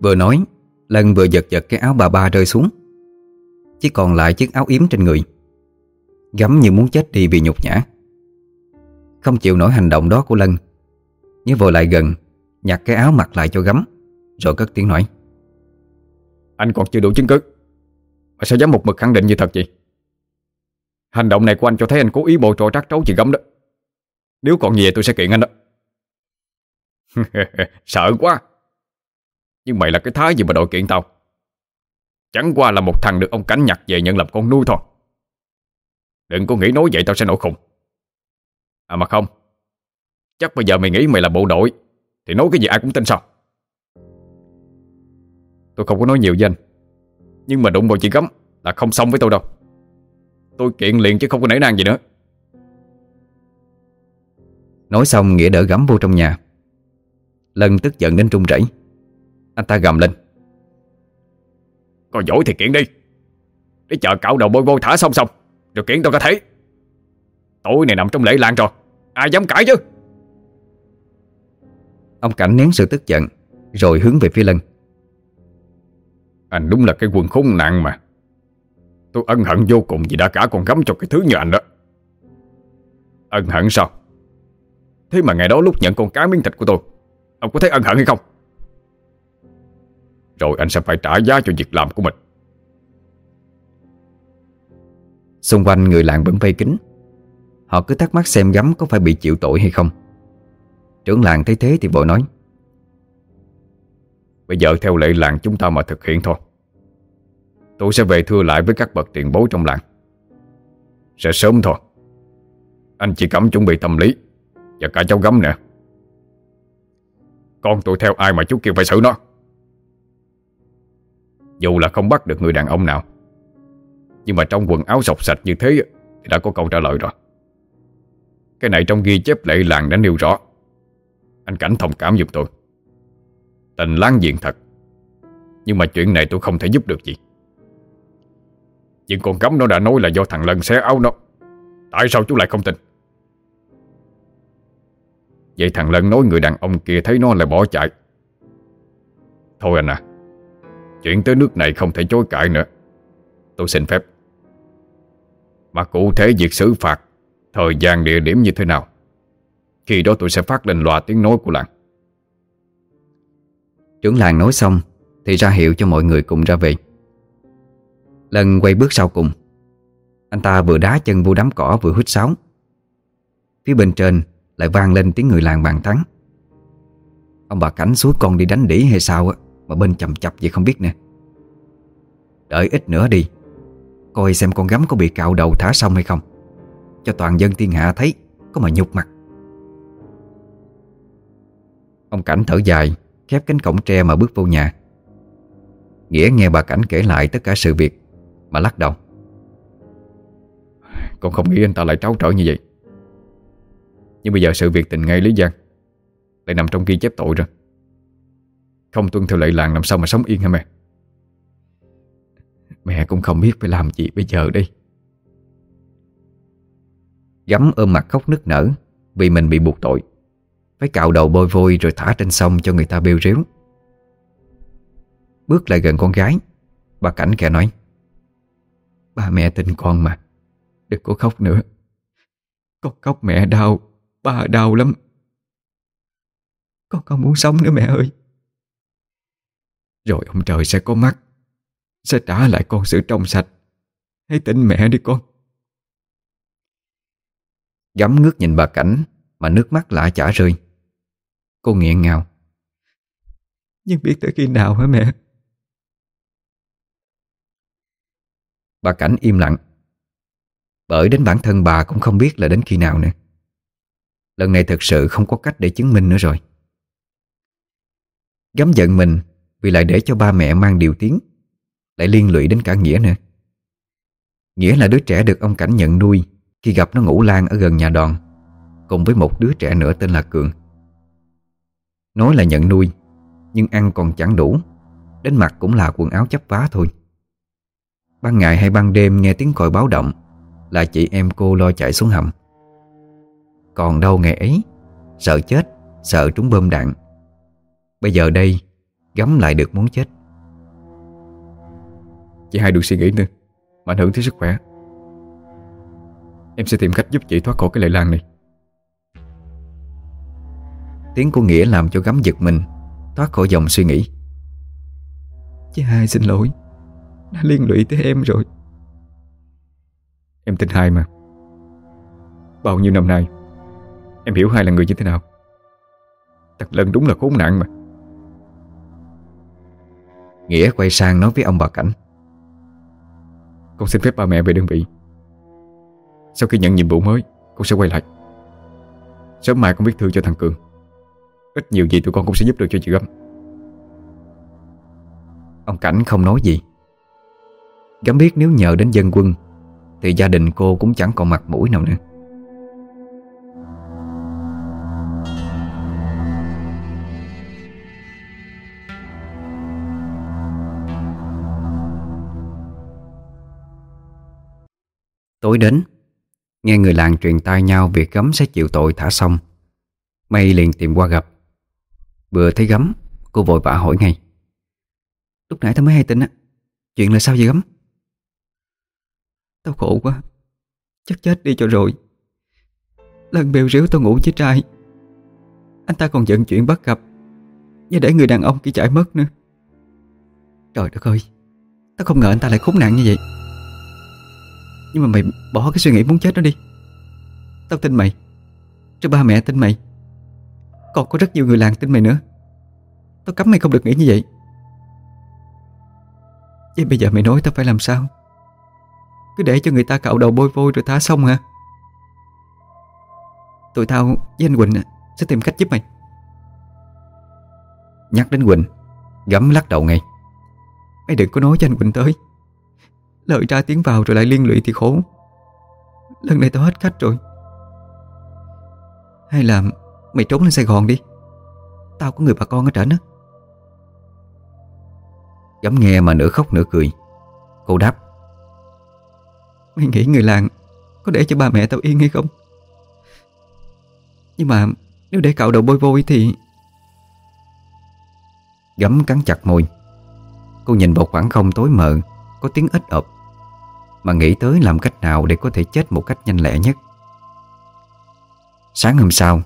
Vừa nói Lân vừa giật giật cái áo bà ba rơi xuống. Chỉ còn lại chiếc áo yếm trên người. Gắm như muốn chết đi vì nhục nhã. Không chịu nổi hành động đó của Lân. Nhớ vội lại gần Nhặt cái áo mặc lại cho gắm Rồi cất tiếng nói. Anh còn chưa đủ chứng cứ. Mà sao dám một mực khẳng định như thật vậy Hành động này của anh cho thấy anh cố ý bồi trò trắc trấu chị gấm đó. Nếu còn về, tôi sẽ kiện anh đó. Sợ quá. Nhưng mày là cái thái gì mà đội kiện tao? Chẳng qua là một thằng được ông Cảnh nhặt về nhận làm con nuôi thôi. Đừng có nghĩ nói vậy tao sẽ nổi khùng. À mà không. Chắc bây giờ mày nghĩ mày là bộ đội Thì nói cái gì ai cũng tin sao? Tôi không có nói nhiều với anh. Nhưng mà đụng vào chị gấm Là không xong với tôi đâu. Tôi kiện liền chứ không có nể nang gì nữa. Nói xong, Nghĩa đỡ gắm vô trong nhà. Lân tức giận đến trung rẩy. Anh ta gầm lên. Có giỏi thì kiện đi. Để chờ cạo đầu bôi bôi thả xong xong, Rồi kiện tôi có thấy Tối này nằm trong lễ làng rồi, Ai dám cãi chứ? Ông Cảnh nén sự tức giận, Rồi hướng về phía Lân. Anh đúng là cái quần khốn nạn mà. Tôi ân hận vô cùng vì đã cả con gắm cho cái thứ như anh đó. Ân hận sao? Thế mà ngày đó lúc nhận con cá miếng thịt của tôi Ông có thấy ân hận hay không? Rồi anh sẽ phải trả giá cho việc làm của mình. Xung quanh người làng vẫn vây kính Họ cứ thắc mắc xem gắm có phải bị chịu tội hay không. Trưởng làng thấy thế thì vội nói Bây giờ theo lệ làng chúng ta mà thực hiện thôi Tôi sẽ về thưa lại với các bậc tiền bối trong làng. Sẽ sớm thôi. Anh chỉ cấm chuẩn bị tâm lý Và cả cháu gấm nè. Con tôi theo ai mà chú kêu phải xử nó? Dù là không bắt được người đàn ông nào, Nhưng mà trong quần áo sọc sạch như thế Thì đã có câu trả lời rồi. Cái này trong ghi chép lệ làng đã nêu rõ. Anh Cảnh thông cảm giúp tôi. Tình láng giềng thật. Nhưng mà chuyện này tôi không thể giúp được gì. Nhưng con cấm nó đã nói là do thằng Lân xé áo nó. Tại sao chú lại không tin? Vậy thằng Lân nói người đàn ông kia thấy nó lại bỏ chạy. Thôi anh à Chuyện tới nước này không thể chối cãi nữa. Tôi xin phép. Mà cụ thể việc xử phạt, Thời gian, địa điểm như thế nào, Khi đó tôi sẽ phát lên loa tiếng nói của làng. Trưởng làng nói xong, Thì ra hiệu cho mọi người cùng ra về. Lần quay bước sau cùng. Anh ta vừa đá chân vô đám cỏ vừa hít sáo. Phía bên trên Lại vang lên tiếng người làng bàn thắng. Ông bà Cảnh suốt con đi đánh đỉ hay sao á, Mà bên chầm chập vậy không biết nè Đợi ít nữa đi, Coi xem con gắm có bị cạo đầu thả xong hay không. Cho toàn dân thiên hạ thấy, Có mà nhục mặt. Ông Cảnh thở dài, Khép cánh cổng tre mà bước vô nhà. Nghĩa nghe bà Cảnh kể lại tất cả sự việc mà lắc đầu. Con không nghĩ anh ta lại tráo trở như vậy. Nhưng bây giờ sự việc tình ngay Lý Giang Lại nằm trong ghi chép tội rồi. Không tuân theo lệ làng làm sao mà sống yên hả mẹ? Mẹ cũng không biết phải làm gì bây giờ đây. Gắm ôm mặt khóc nức nở Vì mình bị buộc tội. Phải cạo đầu bôi vôi rồi thả trên sông cho người ta bêu ríu. Bước lại gần con gái, Bà Cảnh kẻ nói. Ba mẹ tình con mà. Đừng có khóc nữa. Con khóc mẹ đau, Ba đau lắm. Con không muốn sống nữa mẹ ơi. Rồi ông trời sẽ có mắt, Sẽ trả lại con sự trong sạch. Hãy tin mẹ đi con. Gắm ngước nhìn bà Cảnh, Mà nước mắt lạ chả rơi. Cô nghiện ngào. Nhưng biết tới khi nào hả mẹ? Bà Cảnh im lặng. Bởi đến bản thân bà cũng không biết là đến khi nào nữa. Lần này thật sự không có cách để chứng minh nữa rồi. Gắm giận mình Vì lại để cho ba mẹ mang điều tiếng, Lại liên lụy đến cả Nghĩa nữa. Nghĩa là đứa trẻ được ông Cảnh nhận nuôi Khi gặp nó ngủ lan ở gần nhà đòn, Cùng với một đứa trẻ nữa tên là Cường. Nói là nhận nuôi, Nhưng ăn còn chẳng đủ, Đến mặt cũng là quần áo chấp vá thôi. Ban ngày hay ban đêm nghe tiếng còi báo động Là chị em cô lo chạy xuống hầm. Còn đâu ngày ấy Sợ chết Sợ trúng bơm đạn. Bây giờ đây Gắm lại được muốn chết. Chị hai đừng suy nghĩ nữa Mà ảnh hưởng tới sức khỏe. Em sẽ tìm cách giúp chị thoát khỏi cái lệ lan này. Tiếng của Nghĩa làm cho gắm giật mình Thoát khỏi dòng suy nghĩ. Chị hai xin lỗi Đã liên lụy tới em rồi. Em tin hai mà. Bao nhiêu năm nay Em hiểu hai là người như thế nào. Thằng Lân đúng là khốn nạn mà. Nghĩa quay sang nói với ông bà Cảnh. Con xin phép ba mẹ về đơn vị. Sau khi nhận nhiệm vụ mới Con sẽ quay lại. Sớm mai con viết thư cho thằng Cường. Ít nhiều gì tụi con cũng sẽ giúp được cho chị Gấm. Ông Cảnh không nói gì Gắm biết nếu nhờ đến dân quân, Thì gia đình cô cũng chẳng còn mặt mũi nào nữa. Tối đến, Nghe người làng truyền tai nhau việc gấm sẽ chịu tội thả xong Mây liền tìm qua gặp. Vừa thấy gấm, Cô vội vã hỏi ngay. Lúc nãy tao mới hay tin á, Chuyện là sao vậy gấm? Tao khổ quá. Chắc chết đi cho rồi. Lần bèo ríu tao ngủ với trai. Anh ta còn giận chuyện bắt gặp. Như để người đàn ông kia chạy mất nữa. Trời đất ơi. Tao không ngờ anh ta lại khốn nạn như vậy. Nhưng mà mày bỏ cái suy nghĩ muốn chết đó đi. Tao tin mày. Rồi ba mẹ tin mày. Còn có rất nhiều người làng tin mày nữa. Tao cấm mày không được nghĩ như vậy. Vậy bây giờ mày nói tao phải làm sao? Cứ để cho người ta cạo đầu bôi vôi rồi thả xong hả? Tụi tao với anh Quỳnh Sẽ tìm cách giúp mày. Nhắc đến Quỳnh Gấm lắc đầu ngay. Mày đừng có nói cho anh Quỳnh tới. Lời ra tiếng vào rồi lại liên lụy thì khổ. Lần này tao hết khách rồi. Hay là Mày trốn lên Sài Gòn đi. Tao có người bà con ở trển á. Gấm nghe mà nửa khóc nửa cười. Cô đáp Mày nghĩ người làng Có để cho ba mẹ tao yên hay không? Nhưng mà Nếu để cạo đầu bôi vôi thì Gấm cắn chặt môi. Cô nhìn vào khoảng không tối mờ, Có tiếng ếch ộp Mà nghĩ tới làm cách nào để có thể chết một cách nhanh lẹ nhất. Sáng hôm sau,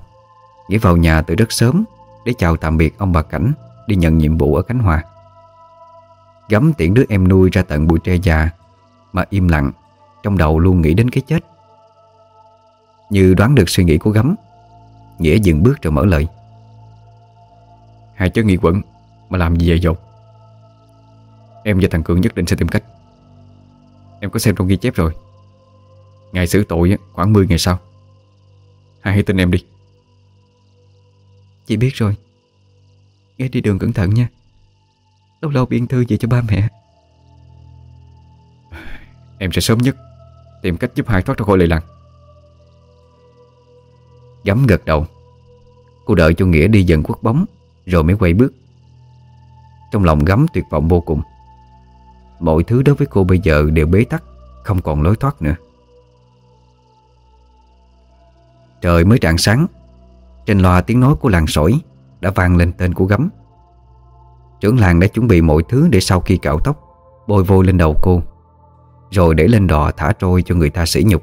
Nghĩa vào nhà từ rất sớm Để chào tạm biệt ông bà Cảnh, Đi nhận nhiệm vụ ở Khánh Hòa. Gấm tiễn đứa em nuôi ra tận bụi tre già, Mà im lặng trong đầu luôn nghĩ đến cái chết. Như đoán được suy nghĩ của Gấm, Nghĩa dừng bước rồi mở lời. Hai chớ nghi quẩn Mà làm gì vậy dột? Em và thằng Cường nhất định sẽ tìm cách. Em có xem trong ghi chép rồi. Ngày xử tội khoảng 10 ngày sau. Hai hãy tin em đi. Chị biết rồi. Nghe đi đường cẩn thận nha. Lâu lâu biên thư về cho ba mẹ. Em sẽ sớm nhất Tìm cách giúp hai thoát ra khỏi lây lan Gấm gật đầu. Cô đợi cho Nghĩa đi dần quất bóng, Rồi mới quay bước. Trong lòng gấm tuyệt vọng vô cùng. Mọi thứ đối với cô bây giờ đều bế tắc, Không còn lối thoát nữa. Trời mới rạng sáng, Trên loa tiếng nói của làng sỏi Đã vang lên tên của gấm. Trưởng làng đã chuẩn bị mọi thứ Để sau khi cạo tóc, Bôi vôi lên đầu cô. Rồi để lên đò thả trôi cho người ta sỉ nhục.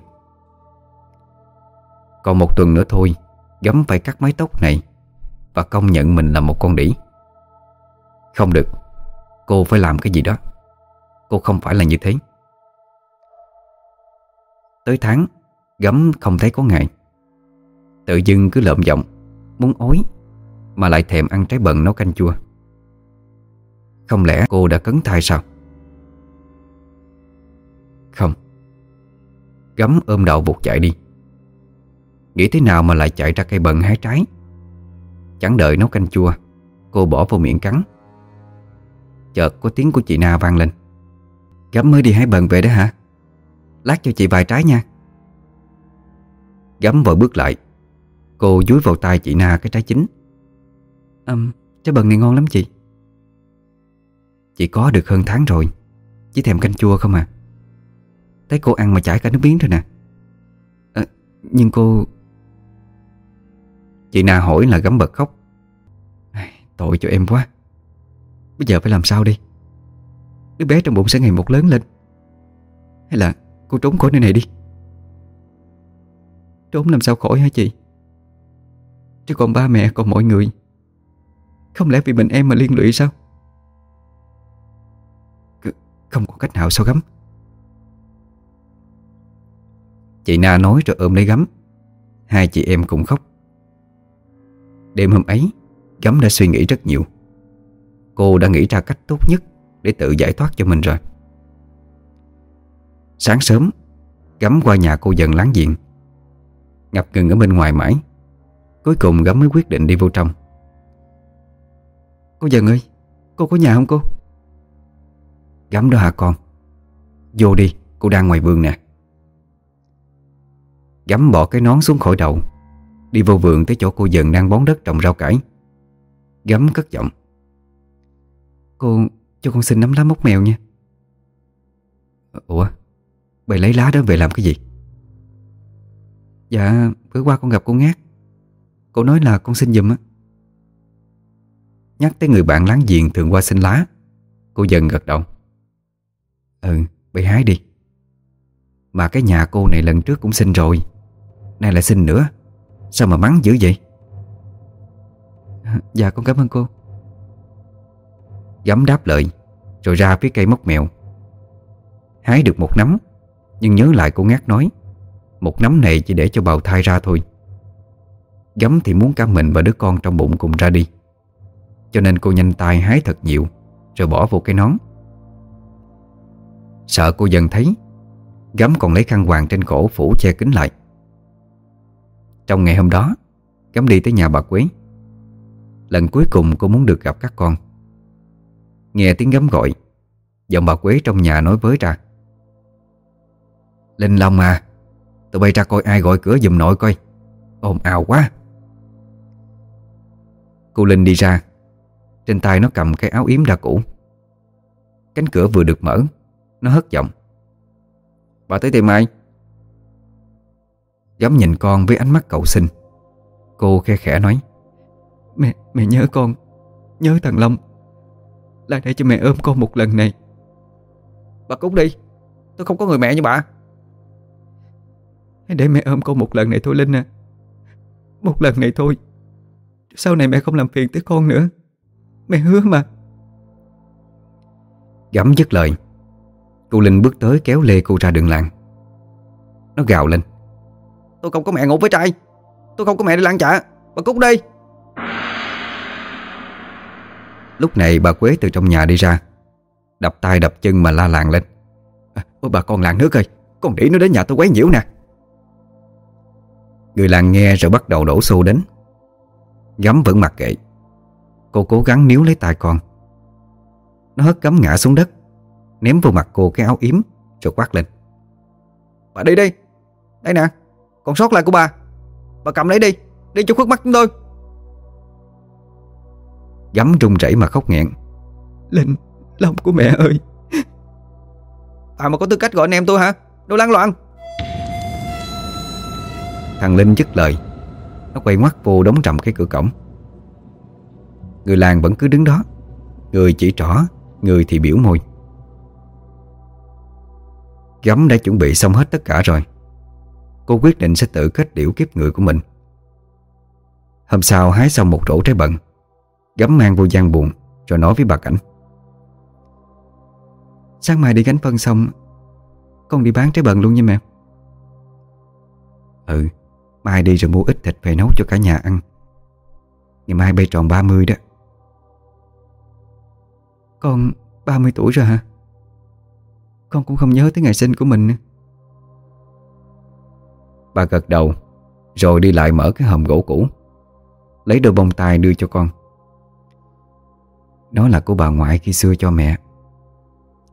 Còn một tuần nữa thôi, Gấm phải cắt mái tóc này Và công nhận mình là một con đỉ. Không được, Cô phải làm cái gì đó. Cô không phải là như thế. Tới tháng, Gấm không thấy có ngày. Tự dưng cứ lợm giọng, Muốn ói, Mà lại thèm ăn trái bần nấu canh chua. Không lẽ cô đã cấn thai sao? Không? Gấm ôm đầu vụt chạy đi. Nghĩ thế nào mà lại chạy ra cây bần hái trái? Chẳng đợi nấu canh chua, Cô bỏ vào miệng cắn. Chợt có tiếng của chị Na vang lên. Gấm mới đi hái bần về đó hả? Lát cho chị vài trái nha. Gấm vội bước lại. Cô dúi vào tay chị Na cái trái chín. Âm Trái bần này ngon lắm chị. Chị có được hơn tháng rồi, Chỉ thèm canh chua không à? Thấy cô ăn mà chảy cả nước miếng rồi nè. À, Nhưng cô Chị Na hỏi là gấm bật khóc. Tội cho em quá. Bây giờ phải làm sao đi? Đứa bé trong bụng sẽ ngày một lớn lên. Hay là cô trốn khỏi nơi này đi? Trốn làm sao khỏi hả chị? Chứ còn ba mẹ còn mọi người. Không lẽ vì mình em mà liên lụy sao? Không có cách nào sao gấm. Chị Na nói rồi ôm lấy gấm. Hai chị em cùng khóc. Đêm hôm ấy, Gấm đã suy nghĩ rất nhiều. Cô đã nghĩ ra cách tốt nhất Để tự giải thoát cho mình rồi. Sáng sớm, Gấm qua nhà cô dần láng giềng. Ngập ngừng ở bên ngoài mãi. Cuối cùng Gấm mới quyết định đi vô trong. Cô dần ơi, Cô có nhà không cô? Gấm đó hả à con, Vô đi, cô đang ngoài vườn nè gắm bỏ cái nón xuống khỏi đầu. Đi vô vườn tới chỗ cô dần đang bón đất trồng rau cải. Gắm cất giọng. Cô cho con xin nắm lá mốc mèo nha. Ủa? Bày lấy lá đó về làm cái gì? Dạ bữa qua con gặp cô Ngát. Cô nói là con xin giùm á. Nhắc tới người bạn láng giềng thường qua xin lá Cô dần gật đầu. Ừ, bày hái đi. Mà cái nhà cô này lần trước cũng xin rồi. Nay lại xin nữa. Sao mà mắng dữ vậy? Dạ con cảm ơn cô. Gắm đáp lời Rồi ra phía cây móc mèo. Hái được một nắm Nhưng nhớ lại cô ngát nói Một nắm này chỉ để cho bào thai ra thôi. Gắm thì muốn cả mình và đứa con trong bụng cùng ra đi. Cho nên cô nhanh tay hái thật nhiều Rồi bỏ vô cái nón. Sợ cô dần thấy Gắm còn lấy khăn hoàng trên cổ phủ che kính lại trong ngày hôm đó, Cấm đi tới nhà bà Quế. Lần cuối cùng cô muốn được gặp các con. Nghe tiếng gấm gọi, Giọng bà Quế trong nhà nói với ra. Linh Long à Tụi bay ra coi ai gọi cửa giùm nội coi. Ồn ào quá. Cô Linh đi ra, Trên tay nó cầm cái áo yếm đã cũ. Cánh cửa vừa được mở, Nó hất giọng. Bà tới tìm ai? Dám nhìn con với ánh mắt cầu xin. Cô khe khẽ nói Mẹ, mẹ nhớ con Nhớ thằng Long. Lại để cho mẹ ôm con một lần này. Bà cút đi Tôi không có người mẹ như bà. Hãy để mẹ ôm con một lần này thôi Linh à. Một lần này thôi. Sau này mẹ không làm phiền tới con nữa. Mẹ hứa mà. Gắm dứt lời Cô Linh bước tới kéo lê cô ra đường làng. Nó gào lên. Tôi không có mẹ ngủ với trai. Tôi không có mẹ đi lăn chạ Bà cút đi Lúc này bà Quế từ trong nhà đi ra. Đập tay đập chân mà la làng lên. À, Ôi bà con làng nước ơi Con đĩ nó đến nhà tôi quấy nhiễu nè. Người làng nghe rồi bắt đầu đổ xô đến. Gắm vẫn mặc kệ. Cô cố gắng níu lấy tay con. Nó hất gắm ngã xuống đất Ném vào mặt cô cái áo yếm Rồi quát lên. Bà đi đi Đây nè. Còn sót lại của bà. Bà cầm lấy đi Đi cho khuất mắt chúng tôi. Gắm run rẩy mà khóc nghẹn. Linh Lòng của mẹ ơi. À mà có tư cách gọi anh em tôi hả? Đồ lăn loạn. Thằng Linh dứt lời. Nó quay ngoắt vô đóng trầm cái cửa cổng. Người làng vẫn cứ đứng đó. Người chỉ trỏ Người thì biểu môi. Gắm đã chuẩn bị xong hết tất cả rồi Cô quyết định sẽ tự kết điểu kiếp người của mình. Hôm sau, hái xong một rổ trái bận Gắm mang vô gian buồn Rồi nói với bà Cảnh. Sáng mai đi gánh phân xong, Con đi bán trái bần luôn nha mẹ. Ừ Mai đi rồi mua ít thịt về nấu cho cả nhà ăn. Ngày mai bay tròn 30 đó. Con 30 tuổi rồi hả? Con cũng không nhớ tới ngày sinh của mình nữa. Bà gật đầu, Rồi đi lại mở cái hòm gỗ cũ. Lấy đôi bông tai đưa cho con. Đó là của bà ngoại khi xưa cho mẹ.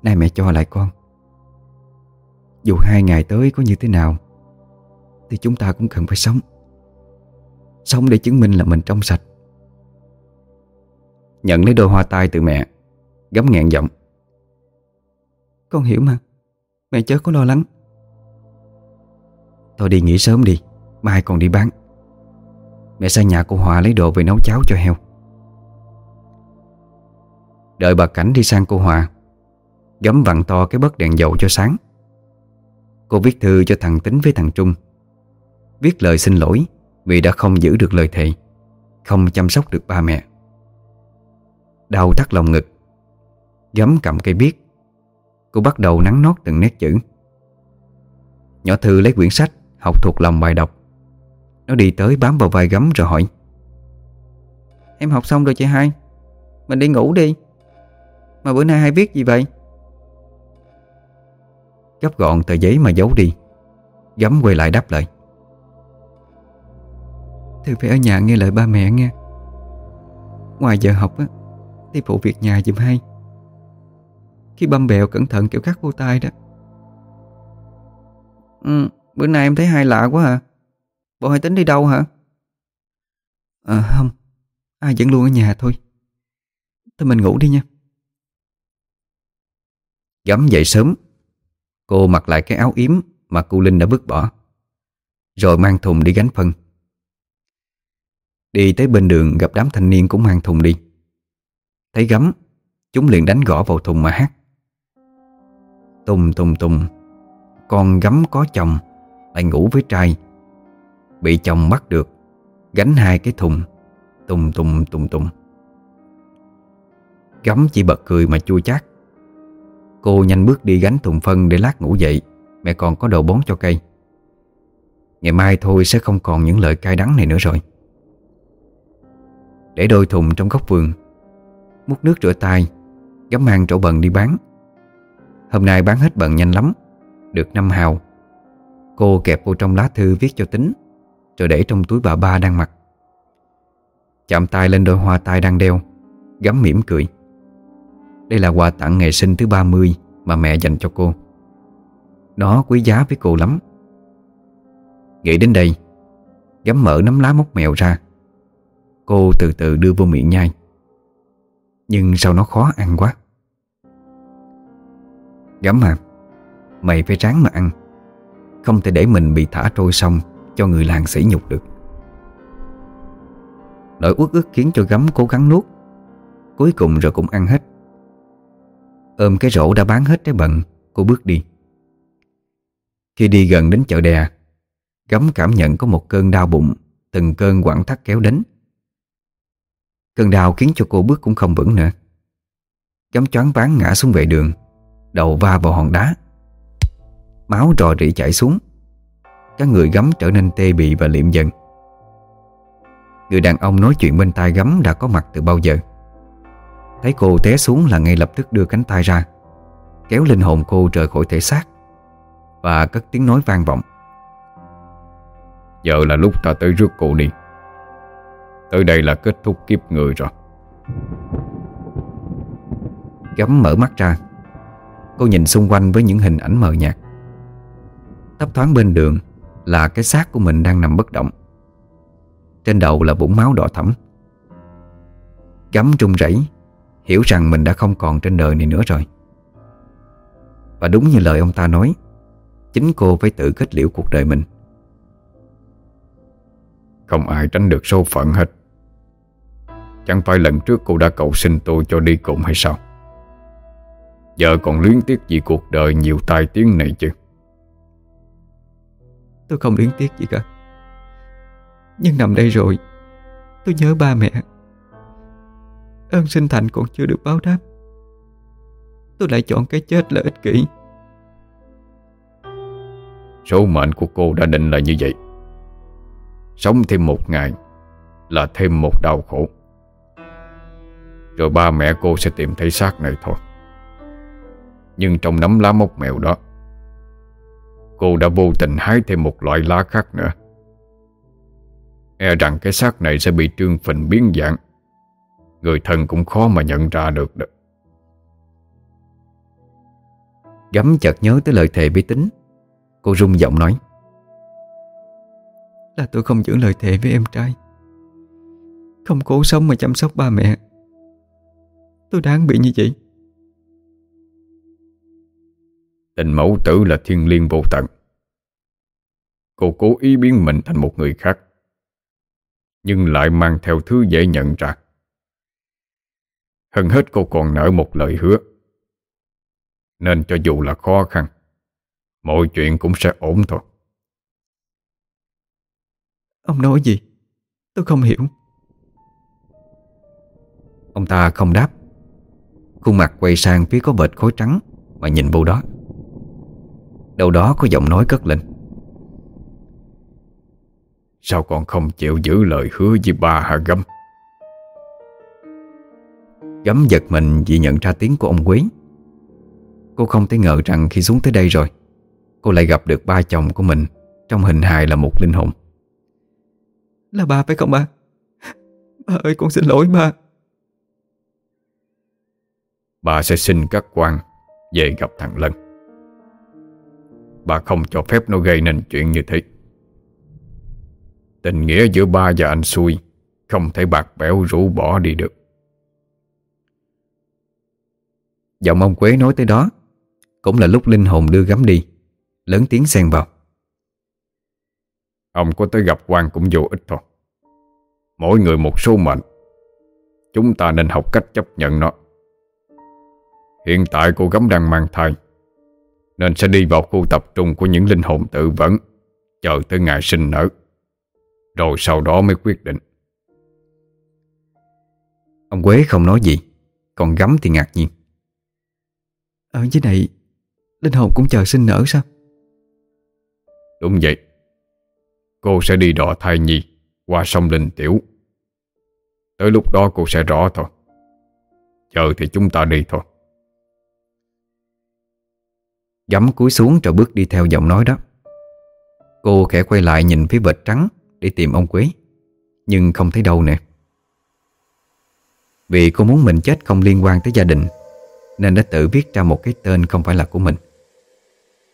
Nay mẹ cho lại con. Dù hai ngày tới có như thế nào, Thì chúng ta cũng cần phải sống. Sống để chứng minh là mình trong sạch. Nhận lấy đôi hoa tai từ mẹ, Gấm nghẹn giọng. Con hiểu mà, Mẹ chớ có lo lắng. Thôi đi nghỉ sớm đi, Mai còn đi bán. Mẹ sang nhà cô Hòa lấy đồ về nấu cháo cho heo. Đợi bà Cảnh đi sang cô Hòa gấm vặn to cái bớt đèn dầu cho sáng. Cô viết thư cho thằng Tính với thằng Trung. Viết lời xin lỗi Vì đã không giữ được lời thề, Không chăm sóc được ba mẹ. Đau thắt lòng ngực gấm cầm cây biếc. Cô bắt đầu nắng nót từng nét chữ. Nhỏ Thư lấy quyển sách Học thuộc lòng bài đọc. Nó đi tới bám vào vai gấm rồi hỏi Em học xong rồi chị hai? Mình đi ngủ đi. Mà bữa nay hai viết gì vậy? Gấp gọn tờ giấy mà giấu đi. Gấm quay lại đáp lời Thư phải ở nhà nghe lời ba mẹ nghe. Ngoài giờ học á Thì phụ việc nhà giùm hay. Khi băm bèo cẩn thận kiểu khắc vô tay đó. Ừ, bữa nay em thấy hai lạ quá à Bộ hai tính đi đâu hả? À không. Ai vẫn luôn ở nhà thôi. Thôi mình ngủ đi nha. Gắm dậy sớm. Cô mặc lại cái áo yếm Mà cô Linh đã vứt bỏ. Rồi mang thùng đi gánh phân. Đi tới bên đường gặp đám thanh niên cũng mang thùng đi. Thấy gấm Chúng liền đánh gõ vào thùng mà hát. Tùng tùng tùng. Con gấm có chồng. Lại ngủ với trai. Bị chồng bắt được, Gánh hai cái thùng, Tùng tùng tùng tùng. Gấm chỉ bật cười mà chua chát. Cô nhanh bước đi gánh thùng phân để lát ngủ dậy, Mẹ còn có đồ bón cho cây. Ngày mai thôi sẽ không còn những lời cay đắng này nữa rồi. Để đôi thùng trong góc vườn, Múc nước rửa tay Gắm mang trổ bần đi bán. Hôm nay bán hết bần nhanh lắm, Được năm hào. Cô kẹp vô trong lá thư viết cho tính, Rồi để trong túi bà ba đang mặc. Chạm tay lên đôi hoa tai đang đeo Gắm mỉm cười. Đây là quà tặng ngày sinh thứ 30 Mà mẹ dành cho cô. Nó quý giá với cô lắm. Nghĩ đến đây Gắm mở nắm lá móc mèo ra. Cô từ từ đưa vô miệng nhai. Nhưng sao nó khó ăn quá? Gắm à Mày phải ráng mà ăn. Không thể để mình bị thả trôi xong Cho người làng sỉ nhục được. Nỗi uất ức khiến cho gấm cố gắng nuốt. Cuối cùng rồi cũng ăn hết. Ôm cái rổ đã bán hết trái bận, Cô bước đi. Khi đi gần đến chợ đè, gấm cảm nhận có một cơn đau bụng, Từng cơn quặn thắt kéo đến. Cơn đau khiến cho cô bước cũng không vững nữa. Gấm choáng váng ngã xuống vệ đường, Đầu va vào hòn đá. Máu rò rỉ chảy xuống. Các người gắm trở nên tê bì và liệm dần. Người đàn ông nói chuyện bên tai gắm đã có mặt từ bao giờ? Thấy cô té xuống là ngay lập tức đưa cánh tay ra Kéo linh hồn cô rời khỏi thể xác Và cất tiếng nói vang vọng. Giờ là lúc ta tới rước cô đi. Tới đây là kết thúc kiếp người rồi. Gắm mở mắt ra. Cô nhìn xung quanh với những hình ảnh mờ nhạt Thấp thoáng bên đường Là cái xác của mình đang nằm bất động. Trên đầu là vũng máu đỏ thẫm. Gắm trung rẩy, Hiểu rằng mình đã không còn trên đời này nữa rồi. Và đúng như lời ông ta nói, Chính cô phải tự kết liễu cuộc đời mình. Không ai tránh được số phận hết. Chẳng phải lần trước cô đã cầu xin tôi cho đi cùng hay sao? Giờ còn luyến tiếc gì cuộc đời nhiều tai tiếng này chứ. Tôi không luyến tiếc gì cả. Nhưng nằm đây rồi, Tôi nhớ ba mẹ. Ơn sinh thành còn chưa được báo đáp. Tôi lại chọn cái chết là ích kỷ. Số mệnh của cô đã định là như vậy. Sống thêm một ngày Là thêm một đau khổ. Rồi ba mẹ cô sẽ tìm thấy xác này thôi. Nhưng trong nắm lá mốc mèo đó Cô đã vô tình hái thêm một loại lá khác nữa. E rằng cái xác này sẽ bị trương phình biến dạng. Người thân cũng khó mà nhận ra được được Gắm chợt nhớ tới lời thề với tính. Cô rung giọng nói. Là tôi không giữ lời thề với em trai. Không cố sống mà chăm sóc ba mẹ. Tôi đáng bị như vậy Tình mẫu tử là thiên liêng vô tận. Cô cố ý biến mình thành một người khác Nhưng lại mang theo thứ dễ nhận ra. Hơn hết cô còn nợ một lời hứa Nên cho dù là khó khăn Mọi chuyện cũng sẽ ổn thôi. Ông nói gì? Tôi không hiểu. Ông ta không đáp. Khuôn mặt quay sang phía có vệt khối trắng Mà nhìn vô đó Đâu đó có giọng nói cất lên. Sao còn không chịu giữ lời hứa với ba Hà Gâm Gấm giật mình vì nhận ra tiếng của ông Quý Cô không thể ngờ rằng khi xuống tới đây rồi Cô lại gặp được ba chồng của mình Trong hình hài là một linh hồn. Là ba phải không ba? Ba ơi con xin lỗi ba. Bà sẽ xin các quan Về gặp thằng Lân Bà không cho phép nó gây nên chuyện như thế. Tình nghĩa giữa ba và anh xui, Không thể bạc bẽo rũ bỏ đi được. Giọng ông Quế nói tới đó, Cũng là lúc linh hồn đưa gắm đi, Lớn tiếng xen vào. Ông có tới gặp quan cũng vô ích thôi. Mỗi người một số mệnh, Chúng ta nên học cách chấp nhận nó. Hiện tại cô gấm đang mang thai nên sẽ đi vào khu tập trung của những linh hồn tự vấn Chờ tới ngày sinh nở. Rồi sau đó mới quyết định. Ông Quế không nói gì Còn gấm thì ngạc nhiên. Ở dưới này Linh hồn cũng chờ sinh nở sao? Đúng vậy. Cô sẽ đi đò thai nhi Qua sông Linh Tiểu. Tới lúc đó cô sẽ rõ thôi. Chờ thì chúng ta đi thôi Gắm cúi xuống rồi bước đi theo giọng nói đó. Cô khẽ quay lại nhìn phía vệt trắng Để tìm ông Quế, Nhưng không thấy đâu nè. Vì cô muốn mình chết không liên quan tới gia đình, Nên đã tự viết ra một cái tên không phải là của mình.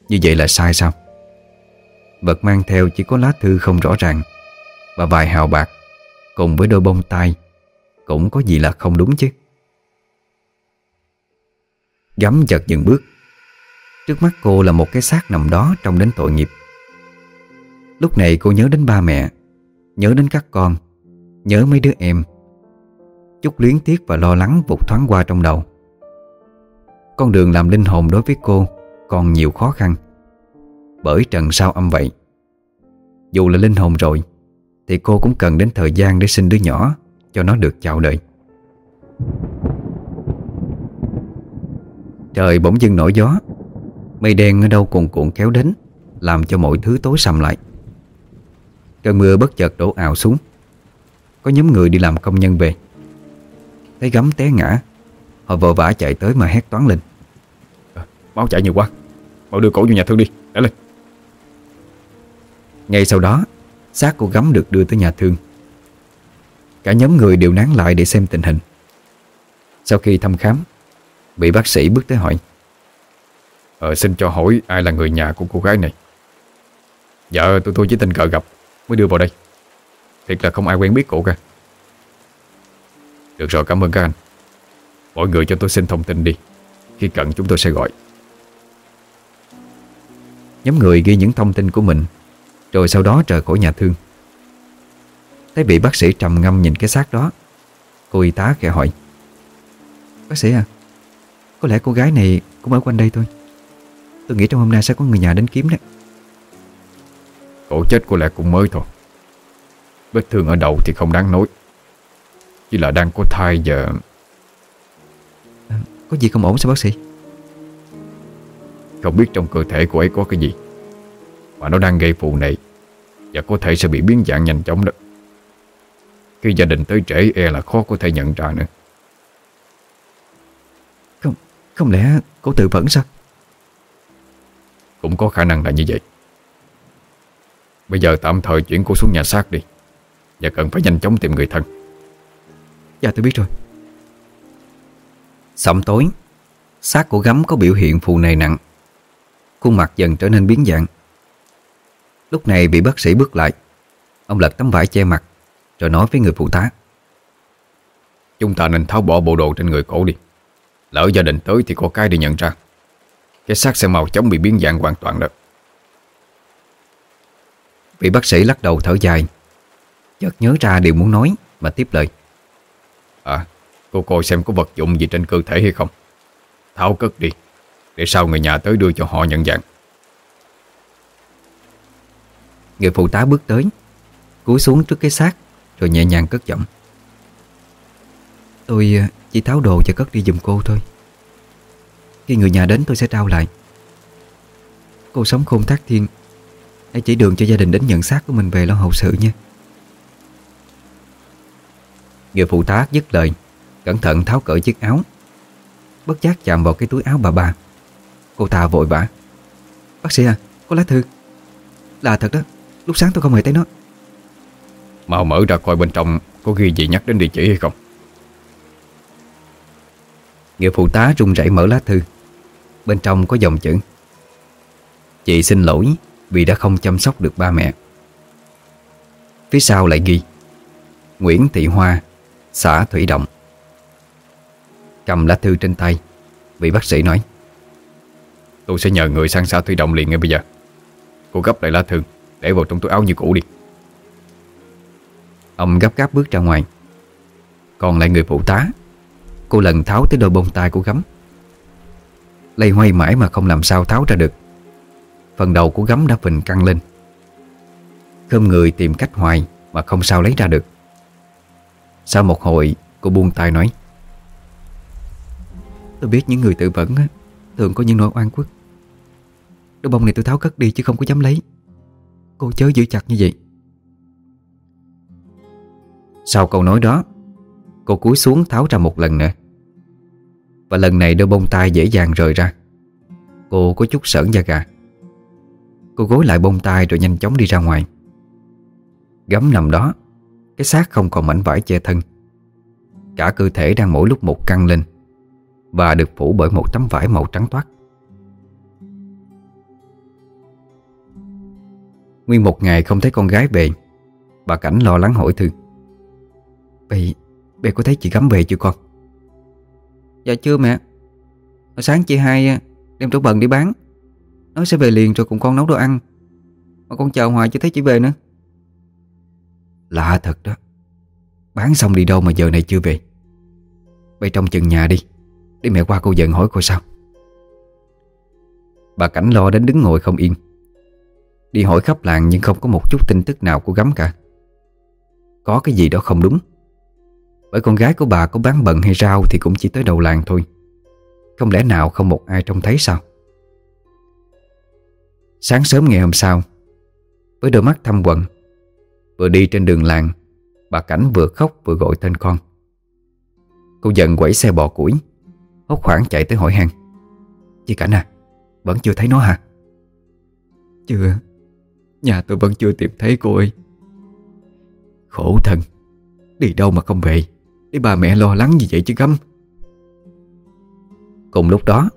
Như vậy là sai sao? Vật mang theo chỉ có lá thư không rõ ràng Và vài hào bạc Cùng với đôi bông tai Cũng có gì là không đúng chứ? Gắm chợt dừng bước Trước mắt cô là một cái xác nằm đó trong đến tội nghiệp. Lúc này cô nhớ đến ba mẹ, Nhớ đến các con, Nhớ mấy đứa em. Chút luyến tiếc và lo lắng vụt thoáng qua trong đầu. Con đường làm linh hồn đối với cô Còn nhiều khó khăn. Bởi trần sao âm vậy? Dù là linh hồn rồi, Thì cô cũng cần đến thời gian để sinh đứa nhỏ Cho nó được chào đời. Trời bỗng dưng nổi gió. Mây đen ở đâu cuồn cuộn kéo đến Làm cho mọi thứ tối sầm lại. Cơn mưa bất chợt đổ ào xuống. Có nhóm người đi làm công nhân về. Thấy gấm té ngã Họ vội vã chạy tới mà hét toán lên. À, Máu chảy nhiều quá. Mau đưa cổ vô nhà thương đi. Đã lên. Ngay sau đó xác cô gấm được đưa tới nhà thương. Cả nhóm người đều nán lại để xem tình hình. Sau khi thăm khám Vị bác sĩ bước tới hỏi Ờ xin cho hỏi ai là người nhà của cô gái này. Dạ tôi tôi chỉ tình cờ gặp, Mới đưa vào đây. Thiệt là không ai quen biết cô cả Được rồi, cảm ơn các anh. Mọi người cho tôi xin thông tin đi. Khi cần chúng tôi sẽ gọi. Nhóm người ghi những thông tin của mình, Rồi sau đó rời khỏi nhà thương. Thấy bị bác sĩ trầm ngâm nhìn cái xác đó, Cô y tá khẽ hỏi. Bác sĩ à Có lẽ cô gái này cũng ở quanh đây thôi. Tôi nghĩ trong hôm nay sẽ có người nhà đến kiếm đấy. Cổ chết có lẽ cũng mới thôi. Vết thương ở đầu thì không đáng nói. Chỉ là đang có thai giờ. À, Có gì không ổn sao bác sĩ? Không biết trong cơ thể cô ấy có cái gì. Mà nó đang gây phù này Và có thể sẽ bị biến dạng nhanh chóng đó. Khi gia đình tới trễ e là khó có thể nhận ra nữa. Không, không lẽ cô tự vẫn sao cũng có khả năng là như vậy. Bây giờ tạm thời chuyển cô xuống nhà xác đi. Và cần phải nhanh chóng tìm người thân. Dạ tôi biết rồi. Sẩm tối xác của gấm có biểu hiện phù nề nặng. Khuôn mặt dần trở nên biến dạng. Lúc này bị bác sĩ bước lại. Ông lật tấm vải che mặt Rồi nói với người phụ tá. Chúng ta nên tháo bỏ bộ đồ trên người cổ đi. Lỡ gia đình tới thì có cái để nhận ra cái xác sẽ màu chóng bị biến dạng hoàn toàn đó Vị bác sĩ lắc đầu thở dài. Chợt nhớ ra điều muốn nói, Mà tiếp lời. À cô coi xem có vật dụng gì trên cơ thể hay không. Tháo cất đi, Để sau người nhà tới đưa cho họ nhận dạng. Người phụ tá bước tới, Cúi xuống trước cái xác, Rồi nhẹ nhàng cất giọng. Tôi ờ, chỉ tháo đồ cho cất đi giùm cô thôi khi người nhà đến tôi sẽ trao lại. Cô sống khôn thác thiên Hãy chỉ đường cho gia đình đến nhận xác của mình về lo hậu sự nha Người phụ tá dứt lời Cẩn thận tháo cởi chiếc áo. Bất giác chạm vào cái túi áo bà bà. Cô ta vội vã. Bác sĩ à, có lá thư. Là thật đó, lúc sáng tôi không hề thấy nó. Mau mở ra coi bên trong Có ghi gì nhắc đến địa chỉ hay không. Người phụ tá run rẩy mở lá thư Bên trong có dòng chữ. Chị xin lỗi vì đã không chăm sóc được ba mẹ. Phía sau lại ghi, Nguyễn Thị Hoa, Xã Thủy Động. Cầm lá thư trên tay, Vị bác sĩ nói, Tôi sẽ nhờ người sang xã Thủy Động liền ngay bây giờ. Cô gấp lại lá thư, Để vào trong túi áo như cũ đi. Ông gấp gáp bước ra ngoài. Còn lại người phụ tá, Cô lần tháo tới đôi bông tai của gấm. Lây hoay mãi mà không làm sao tháo ra được. Phần đầu của gấm đã phình căng lên. Khơm người tìm cách hoài Mà không sao lấy ra được. Sau một hồi cô buông tay nói Tôi biết những người tự vẫn á, Thường có những nỗi oan khuất. Đôi bông này tôi tháo cất đi chứ không có dám lấy. Cô chớ giữ chặt như vậy. Sau câu nói đó Cô cúi xuống tháo ra một lần nữa và lần này đôi bông tai dễ dàng rời ra. Cô có chút sởn da gà. Cô gối lại bông tai rồi nhanh chóng đi ra ngoài. Gấm nằm đó Cái xác không còn mảnh vải che thân. Cả cơ thể đang mỗi lúc một căng lên Và được phủ bởi một tấm vải màu trắng toát. Nguyên một ngày không thấy con gái về Bà Cảnh lo lắng hỏi Thư. Bì, bì có thấy chị gắm về chưa con? Dạ chưa mẹ. Hồi sáng chị hai à, đem trấu bần đi bán. Nói sẽ về liền rồi cùng con nấu đồ ăn. Mà con chờ hoài chưa thấy chị về nữa. Lạ thật đó. Bán xong đi đâu mà giờ này chưa về? Bây trong chừng nhà đi. Để mẹ qua cô giận hỏi cô sao. Bà Cảnh lo đến đứng ngồi không yên. Đi hỏi khắp làng nhưng không có một chút tin tức nào của gấm cả. Có cái gì đó không đúng. Bởi con gái của bà có bán bận hay rau Thì cũng chỉ tới đầu làng thôi. Không lẽ nào không một ai trông thấy sao? Sáng sớm ngày hôm sau Với đôi mắt thăm quận Vừa đi trên đường làng Bà Cảnh vừa khóc vừa gọi tên con. Cô giận quẩy xe bò củi Hốt khoảng chạy tới hỏi han. Chị Cảnh à Vẫn chưa thấy nó hả? Chưa Nhà tôi vẫn chưa tìm thấy cô ấy. Khổ thân Đi đâu mà không về để bà mẹ lo lắng gì vậy chứ gấm. Cùng lúc đó,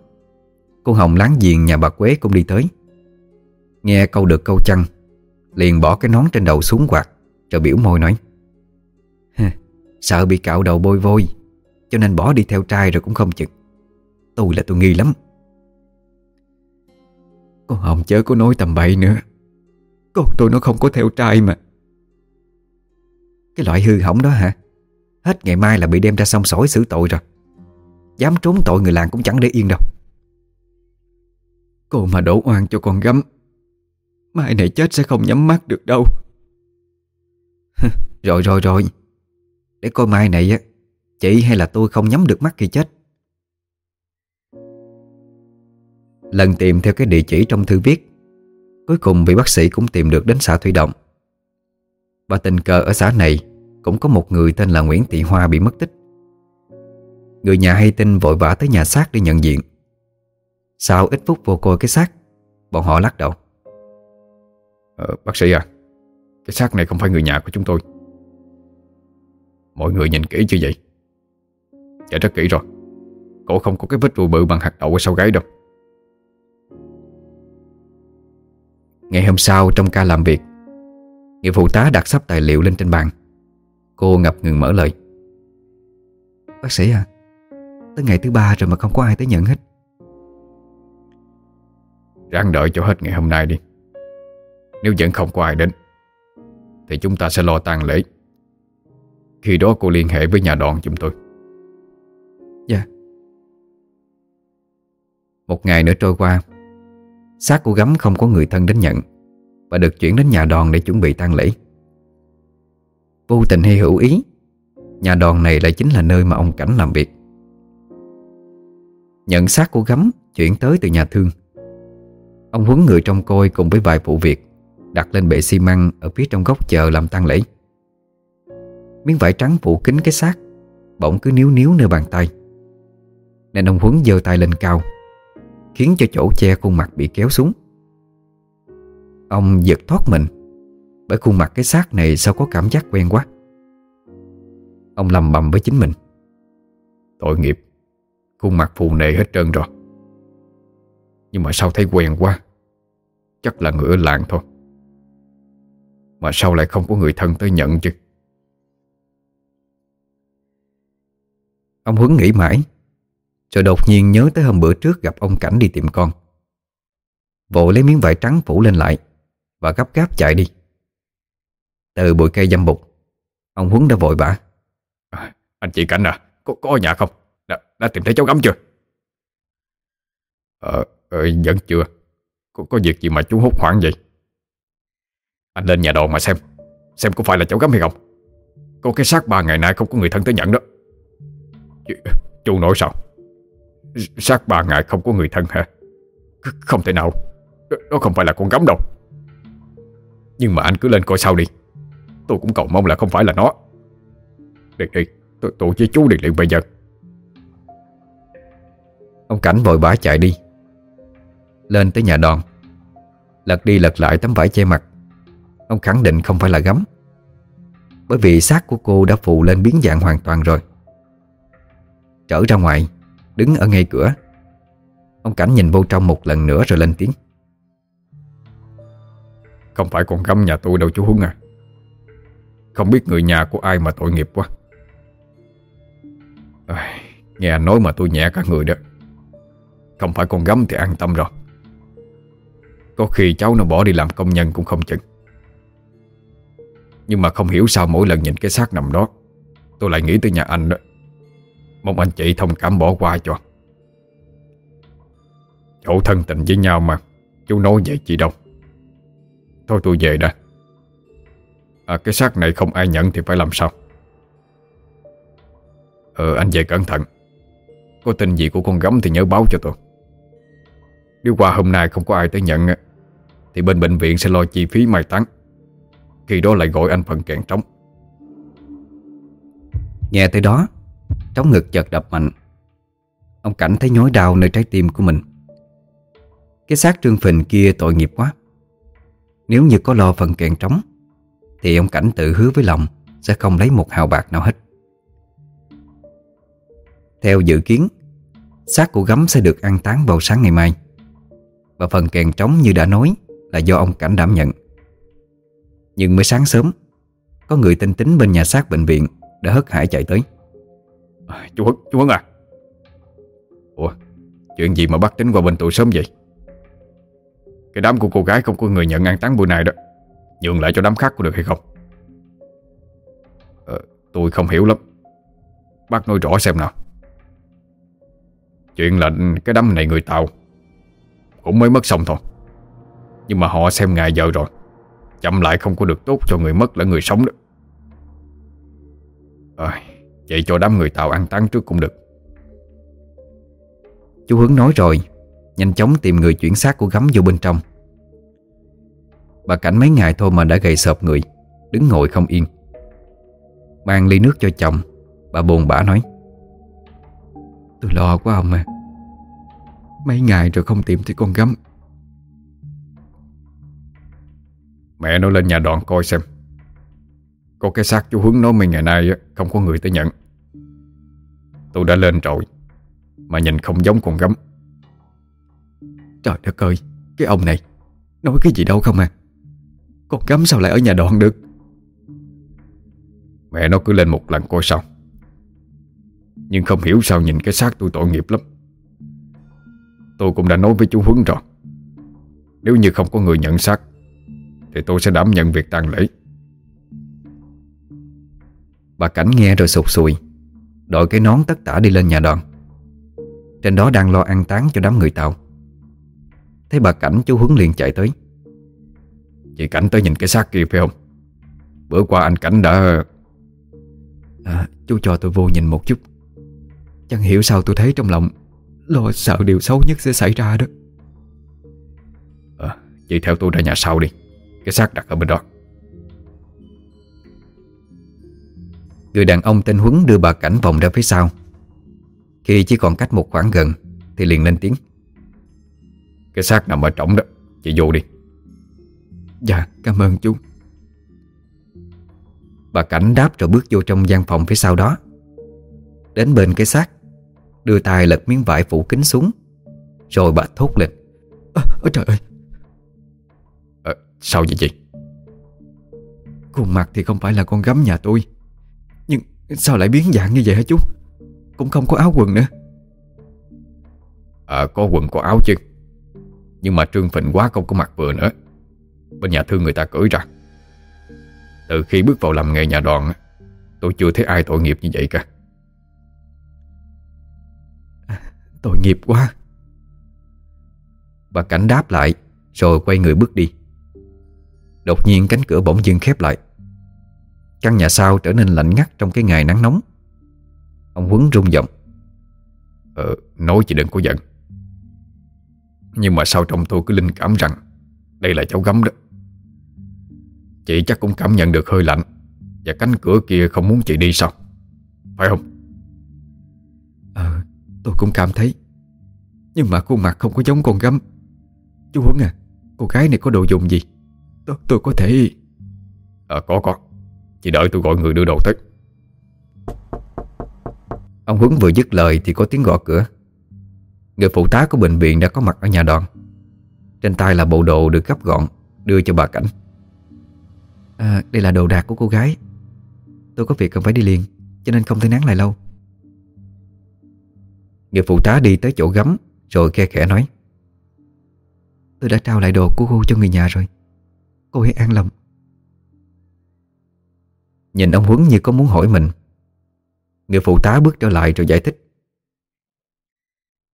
Cô Hồng láng giềng nhà bà Quế cũng đi tới. Nghe câu được câu chăng, Liền bỏ cái nón trên đầu xuống quạt, Rồi biểu môi nói Sợ bị cạo đầu bôi vôi, Cho nên bỏ đi theo trai rồi cũng không chừng. Tôi là tôi nghi lắm. Cô Hồng chớ có nói tầm bậy nữa. Con tôi nó không có theo trai mà. Cái loại hư hỏng đó hả? Hết ngày mai là bị đem ra xong sỏi xử tội rồi. Dám trốn tội người làng cũng chẳng để yên đâu. Cô mà đổ oan cho con gấm Mai này chết sẽ không nhắm mắt được đâu. Rồi rồi rồi. Để coi mai này á Chị hay là tôi không nhắm được mắt khi chết. Lần tìm theo cái địa chỉ trong thư viết Cuối cùng vị bác sĩ cũng tìm được đến xã Thủy Động. Và tình cờ ở xã này Cũng có một người tên là Nguyễn Thị Hoa bị mất tích. Người nhà hay tin vội vã tới nhà xác để nhận diện. Sau ít phút vô coi cái xác Bọn họ lắc đầu. Ờ, Bác sĩ à Cái xác này không phải người nhà của chúng tôi. Mọi người nhìn kỹ chưa vậy? Dạ rất kỹ rồi. Cổ không có cái vết rùi bự bằng hạt đậu ở sau gáy đâu. Ngày hôm sau trong ca làm việc Người phụ tá đặt sắp tài liệu lên trên bàn Cô ngập ngừng mở lời. Bác sĩ à Tới ngày thứ ba rồi mà không có ai tới nhận hết. Ráng đợi cho hết ngày hôm nay đi. Nếu vẫn không có ai đến Thì chúng ta sẽ lo tang lễ. Khi đó cô liên hệ với nhà đoàn chúng tôi. Dạ. Một ngày nữa trôi qua xác của gấm không có người thân đến nhận Và được chuyển đến nhà đoàn để chuẩn bị tang lễ Vô tình hay hữu ý. Nhà đòn này lại chính là nơi mà ông Cảnh làm việc. Nhận xác của gấm chuyển tới từ nhà thương. Ông huấn người trong coi cùng với vài phụ việc, Đặt lên bệ xi măng ở phía trong góc chợ làm tang lễ. Miếng vải trắng phủ kín cái xác, Bỗng cứ níu níu nơi bàn tay. Nên ông Huấn giơ tay lên cao, Khiến cho chỗ che khuôn mặt bị kéo xuống. Ông giật thoát mình. Bởi khuôn mặt cái xác này sao có cảm giác quen quá? Ông lầm bầm với chính mình. Tội nghiệp. Khuôn mặt phù nề hết trơn rồi. Nhưng mà sao thấy quen quá? Chắc là người ở làng thôi. Mà sao lại không có người thân tới nhận chứ? Ông Huấn nghĩ mãi, Rồi đột nhiên nhớ tới hôm bữa trước gặp ông Cảnh đi tìm con. Vội lấy miếng vải trắng phủ lên lại Và gấp gáp chạy đi. Từ bụi cây dâm bụt. Ông Huấn đã vội vã. À, Anh chị Cảnh à Có, có ở nhà không? Đã, đã tìm thấy cháu gắm chưa? Ờ, ờ, vẫn chưa. Có, có việc gì mà chú hút hoảng vậy? Anh lên nhà đồ mà xem Xem có phải là cháu gắm hay không. Có cái xác ba ngày nay không có người thân tới nhận đó. Chú, Chú nói sao? Xác ba ngày không có người thân hả? Không thể nào. Đó không phải là con gắm đâu. Nhưng mà anh cứ lên coi sau đi. Tôi cũng cầu mong là không phải là nó. Đi đi Tôi, tôi với chú đi liền bây giờ Ông Cảnh vội bá chạy đi. Lên tới nhà đòn Lật đi lật lại tấm vải che mặt. Ông khẳng định không phải là gấm. Bởi vì xác của cô đã phụ lên biến dạng hoàn toàn rồi. Trở ra ngoài Đứng ở ngay cửa. Ông Cảnh nhìn vô trong một lần nữa rồi lên tiếng. Không phải con gấm nhà tôi đâu chú Huấn à. Không biết người nhà của ai mà tội nghiệp quá. À, Nghe anh nói mà tôi nhẹ cả người đó. Không phải con gấm thì an tâm rồi Có khi cháu nó bỏ đi làm công nhân cũng không chừng. Nhưng mà không hiểu sao mỗi lần nhìn cái xác nằm đó Tôi lại nghĩ tới nhà anh đó. Mong anh chị thông cảm bỏ qua cho. Chỗ thân tình với nhau mà Chú nói vậy chị đâu. Thôi tôi về đã À cái xác này không ai nhận thì phải làm sao? Ờ anh về cẩn thận. Có tin gì của con gấm thì nhớ báo cho tôi. Nếu qua hôm nay không có ai tới nhận Thì bên bệnh viện sẽ lo chi phí mai táng. Khi đó lại gọi anh phần kẹn trống. Nghe tới đó, Trống ngực chợt đập mạnh. Ông Cảnh thấy nhói đau nơi trái tim của mình. Cái xác trương phình kia tội nghiệp quá. Nếu như có lo phần kẹn trống thì ông Cảnh tự hứa với lòng Sẽ không lấy một hào bạc nào hết. Theo dự kiến xác của gấm sẽ được an táng vào sáng ngày mai. Và phần kèn trống như đã nói Là do ông Cảnh đảm nhận. Nhưng mới sáng sớm Có người tinh tính bên nhà xác bệnh viện Đã hất hải chạy tới. Chú Huấn, chú Huấn à? Ủa Chuyện gì mà bắt tính qua bên tụi sớm vậy? Cái đám của cô gái không có người nhận an táng bữa nay đó. Nhường lại cho đám khác có được hay không? Ờ, Tôi không hiểu lắm. Bác nói rõ xem nào. Chuyện là cái đám này người Tàu Cũng mới mất xong thôi. Nhưng mà họ xem ngày giờ rồi. Chậm lại không có được tốt cho người mất lẫn người sống đó. À, Vậy cho đám người Tàu ăn tán trước cũng được. Chú Hướng nói rồi Nhanh chóng tìm người chuyển xác của gấm vô bên trong. Bà Cảnh mấy ngày thôi mà đã gầy sợp người Đứng ngồi không yên. Mang ly nước cho chồng Bà buồn bã nói. Tôi lo quá ông à. Mấy ngày rồi không tìm thấy con gấm. Mẹ nó lên nhà đoàn coi xem. Có cái xác chú Hướng nói mấy ngày nay Không có người tới nhận. Tôi đã lên rồi Mà nhìn không giống con gấm. Trời đất ơi Cái ông này Nói cái gì đâu không à Con gấm sao lại ở nhà đoạn được? Mẹ nó cứ lên một lần coi sao. Nhưng không hiểu sao nhìn cái xác tôi tội nghiệp lắm. Tôi cũng đã nói với chú Huấn rồi. Nếu như không có người nhận xác Thì tôi sẽ đảm nhận việc tang lễ. Bà Cảnh nghe rồi sụt sùi Đội cái nón tất tả đi lên nhà đoàn. Trên đó đang lo an táng cho đám người Tàu. Thấy bà Cảnh chú Huấn liền chạy tới Chị Cảnh tới nhìn cái xác kia phải không? Bữa qua anh Cảnh đã à, Chú cho tôi vô nhìn một chút. Chẳng hiểu sao tôi thấy trong lòng Lo sợ điều xấu nhất sẽ xảy ra đó. À, Chị theo tôi ra nhà sau đi. Cái xác đặt ở bên đó. Người đàn ông tên Huấn đưa bà Cảnh vòng ra phía sau. Khi chỉ còn cách một khoảng gần Thì liền lên tiếng. Cái xác nằm ở trống đó. Chị vô đi. Dạ cảm ơn chú. Bà Cảnh đáp rồi bước vô trong gian phòng phía sau đó. Đến bên cái xác Đưa tay lật miếng vải phủ kính xuống. Rồi bà thốt lên. À, Trời ơi. À, Sao vậy chị? Khuôn mặt thì không phải là con gấm nhà tôi. Nhưng sao lại biến dạng như vậy hả chú? Cũng không có áo quần nữa. À có quần có áo chứ. Nhưng mà trương phình quá không có mặc vừa nữa bên nhà thương người ta cưỡi ra. Từ khi bước vào làm nghề nhà đoàn Tôi chưa thấy ai tội nghiệp như vậy cả. À, tội nghiệp quá. Bà Cảnh đáp lại Rồi quay người bước đi. Đột nhiên cánh cửa bỗng dưng khép lại. Căn nhà sau trở nên lạnh ngắt Trong cái ngày nắng nóng. Ông Huấn rung giọng. Ờ, nói chị đừng có giận. Nhưng mà sao trong tôi cứ linh cảm rằng Đây là cháu gấm đó. Chị chắc cũng cảm nhận được hơi lạnh. Và cánh cửa kia không muốn chị đi sao? Phải không? Ờ tôi cũng cảm thấy. Nhưng mà khuôn mặt không có giống con gấm. Chú Huấn à Cô gái này có đồ dùng gì? Tôi, tôi có thể Ờ có có. Chị đợi tôi gọi người đưa đồ tới. Ông Huấn vừa dứt lời thì có tiếng gõ cửa. Người phụ tá của bệnh viện đã có mặt ở nhà đoàn. Trên tay là bộ đồ được gấp gọn Đưa cho bà Cảnh à, Đây là đồ đạc của cô gái. Tôi có việc cần phải đi liền Cho nên không thể nán lại lâu. Người phụ tá đi tới chỗ gấm Rồi khe khẽ nói Tôi đã trao lại đồ của cô cho người nhà rồi. Cô hãy an lòng. Nhìn ông Huấn như có muốn hỏi mình Người phụ tá bước trở lại rồi giải thích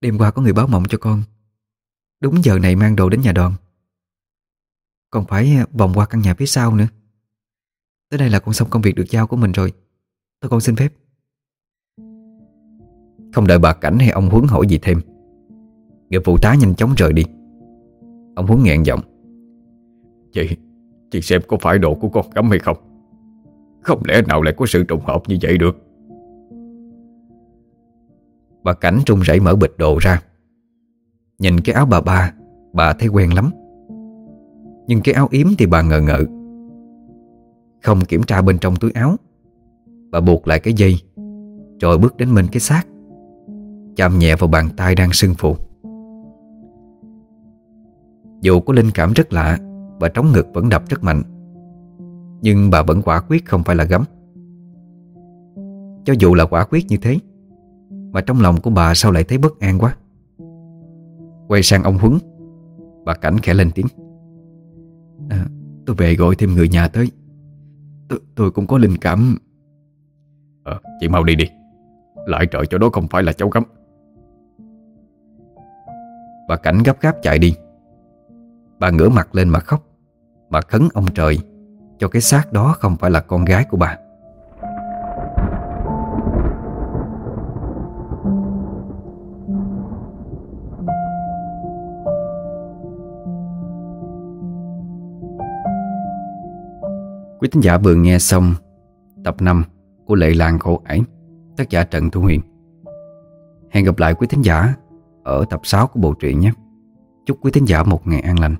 Đêm qua có người báo mộng cho con. Đúng giờ này mang đồ đến nhà đoàn. Còn phải à, vòng qua căn nhà phía sau nữa. Tới đây là con xong công việc được giao của mình rồi. Tôi con xin phép. Không đợi bà Cảnh hay ông Huấn hỏi gì thêm Người phụ tá nhanh chóng rời đi. Ông Huấn nghẹn giọng. Chị, chị xem có phải đồ của con gấm hay không? Không lẽ nào lại có sự trùng hợp như vậy được? Bà Cảnh trung rẩy mở bịch đồ ra. Nhìn cái áo bà ba Bà thấy quen lắm. Nhưng cái áo yếm thì bà ngờ ngợ không kiểm tra bên trong túi áo Bà buộc lại cái dây Rồi bước đến bên cái xác Chạm nhẹ vào bàn tay đang sưng phù. Dù có linh cảm rất lạ Và trống ngực vẫn đập rất mạnh Nhưng bà vẫn quả quyết không phải là gấm. Cho dù là quả quyết như thế Mà trong lòng của bà sao lại thấy bất an quá? Quay sang ông Huấn Bà Cảnh khẽ lên tiếng. À, Tôi về gọi thêm người nhà tới. Tôi, tôi cũng có linh cảm. Ờ, chị mau đi đi. Lại trợ cho đó không phải là cháu gấm. Bà Cảnh gấp gáp chạy đi. Bà ngửa mặt lên mà khóc. Mà khấn ông trời Cho cái xác đó không phải là con gái của bà Quý thính giả vừa nghe xong Tập 5 của Lệ Làng Khổ Ải, Tác giả Trần Thu Huyền. Hẹn gặp lại quý thính giả Ở tập 6 của bộ truyện nhé. Chúc quý thính giả một ngày an lành.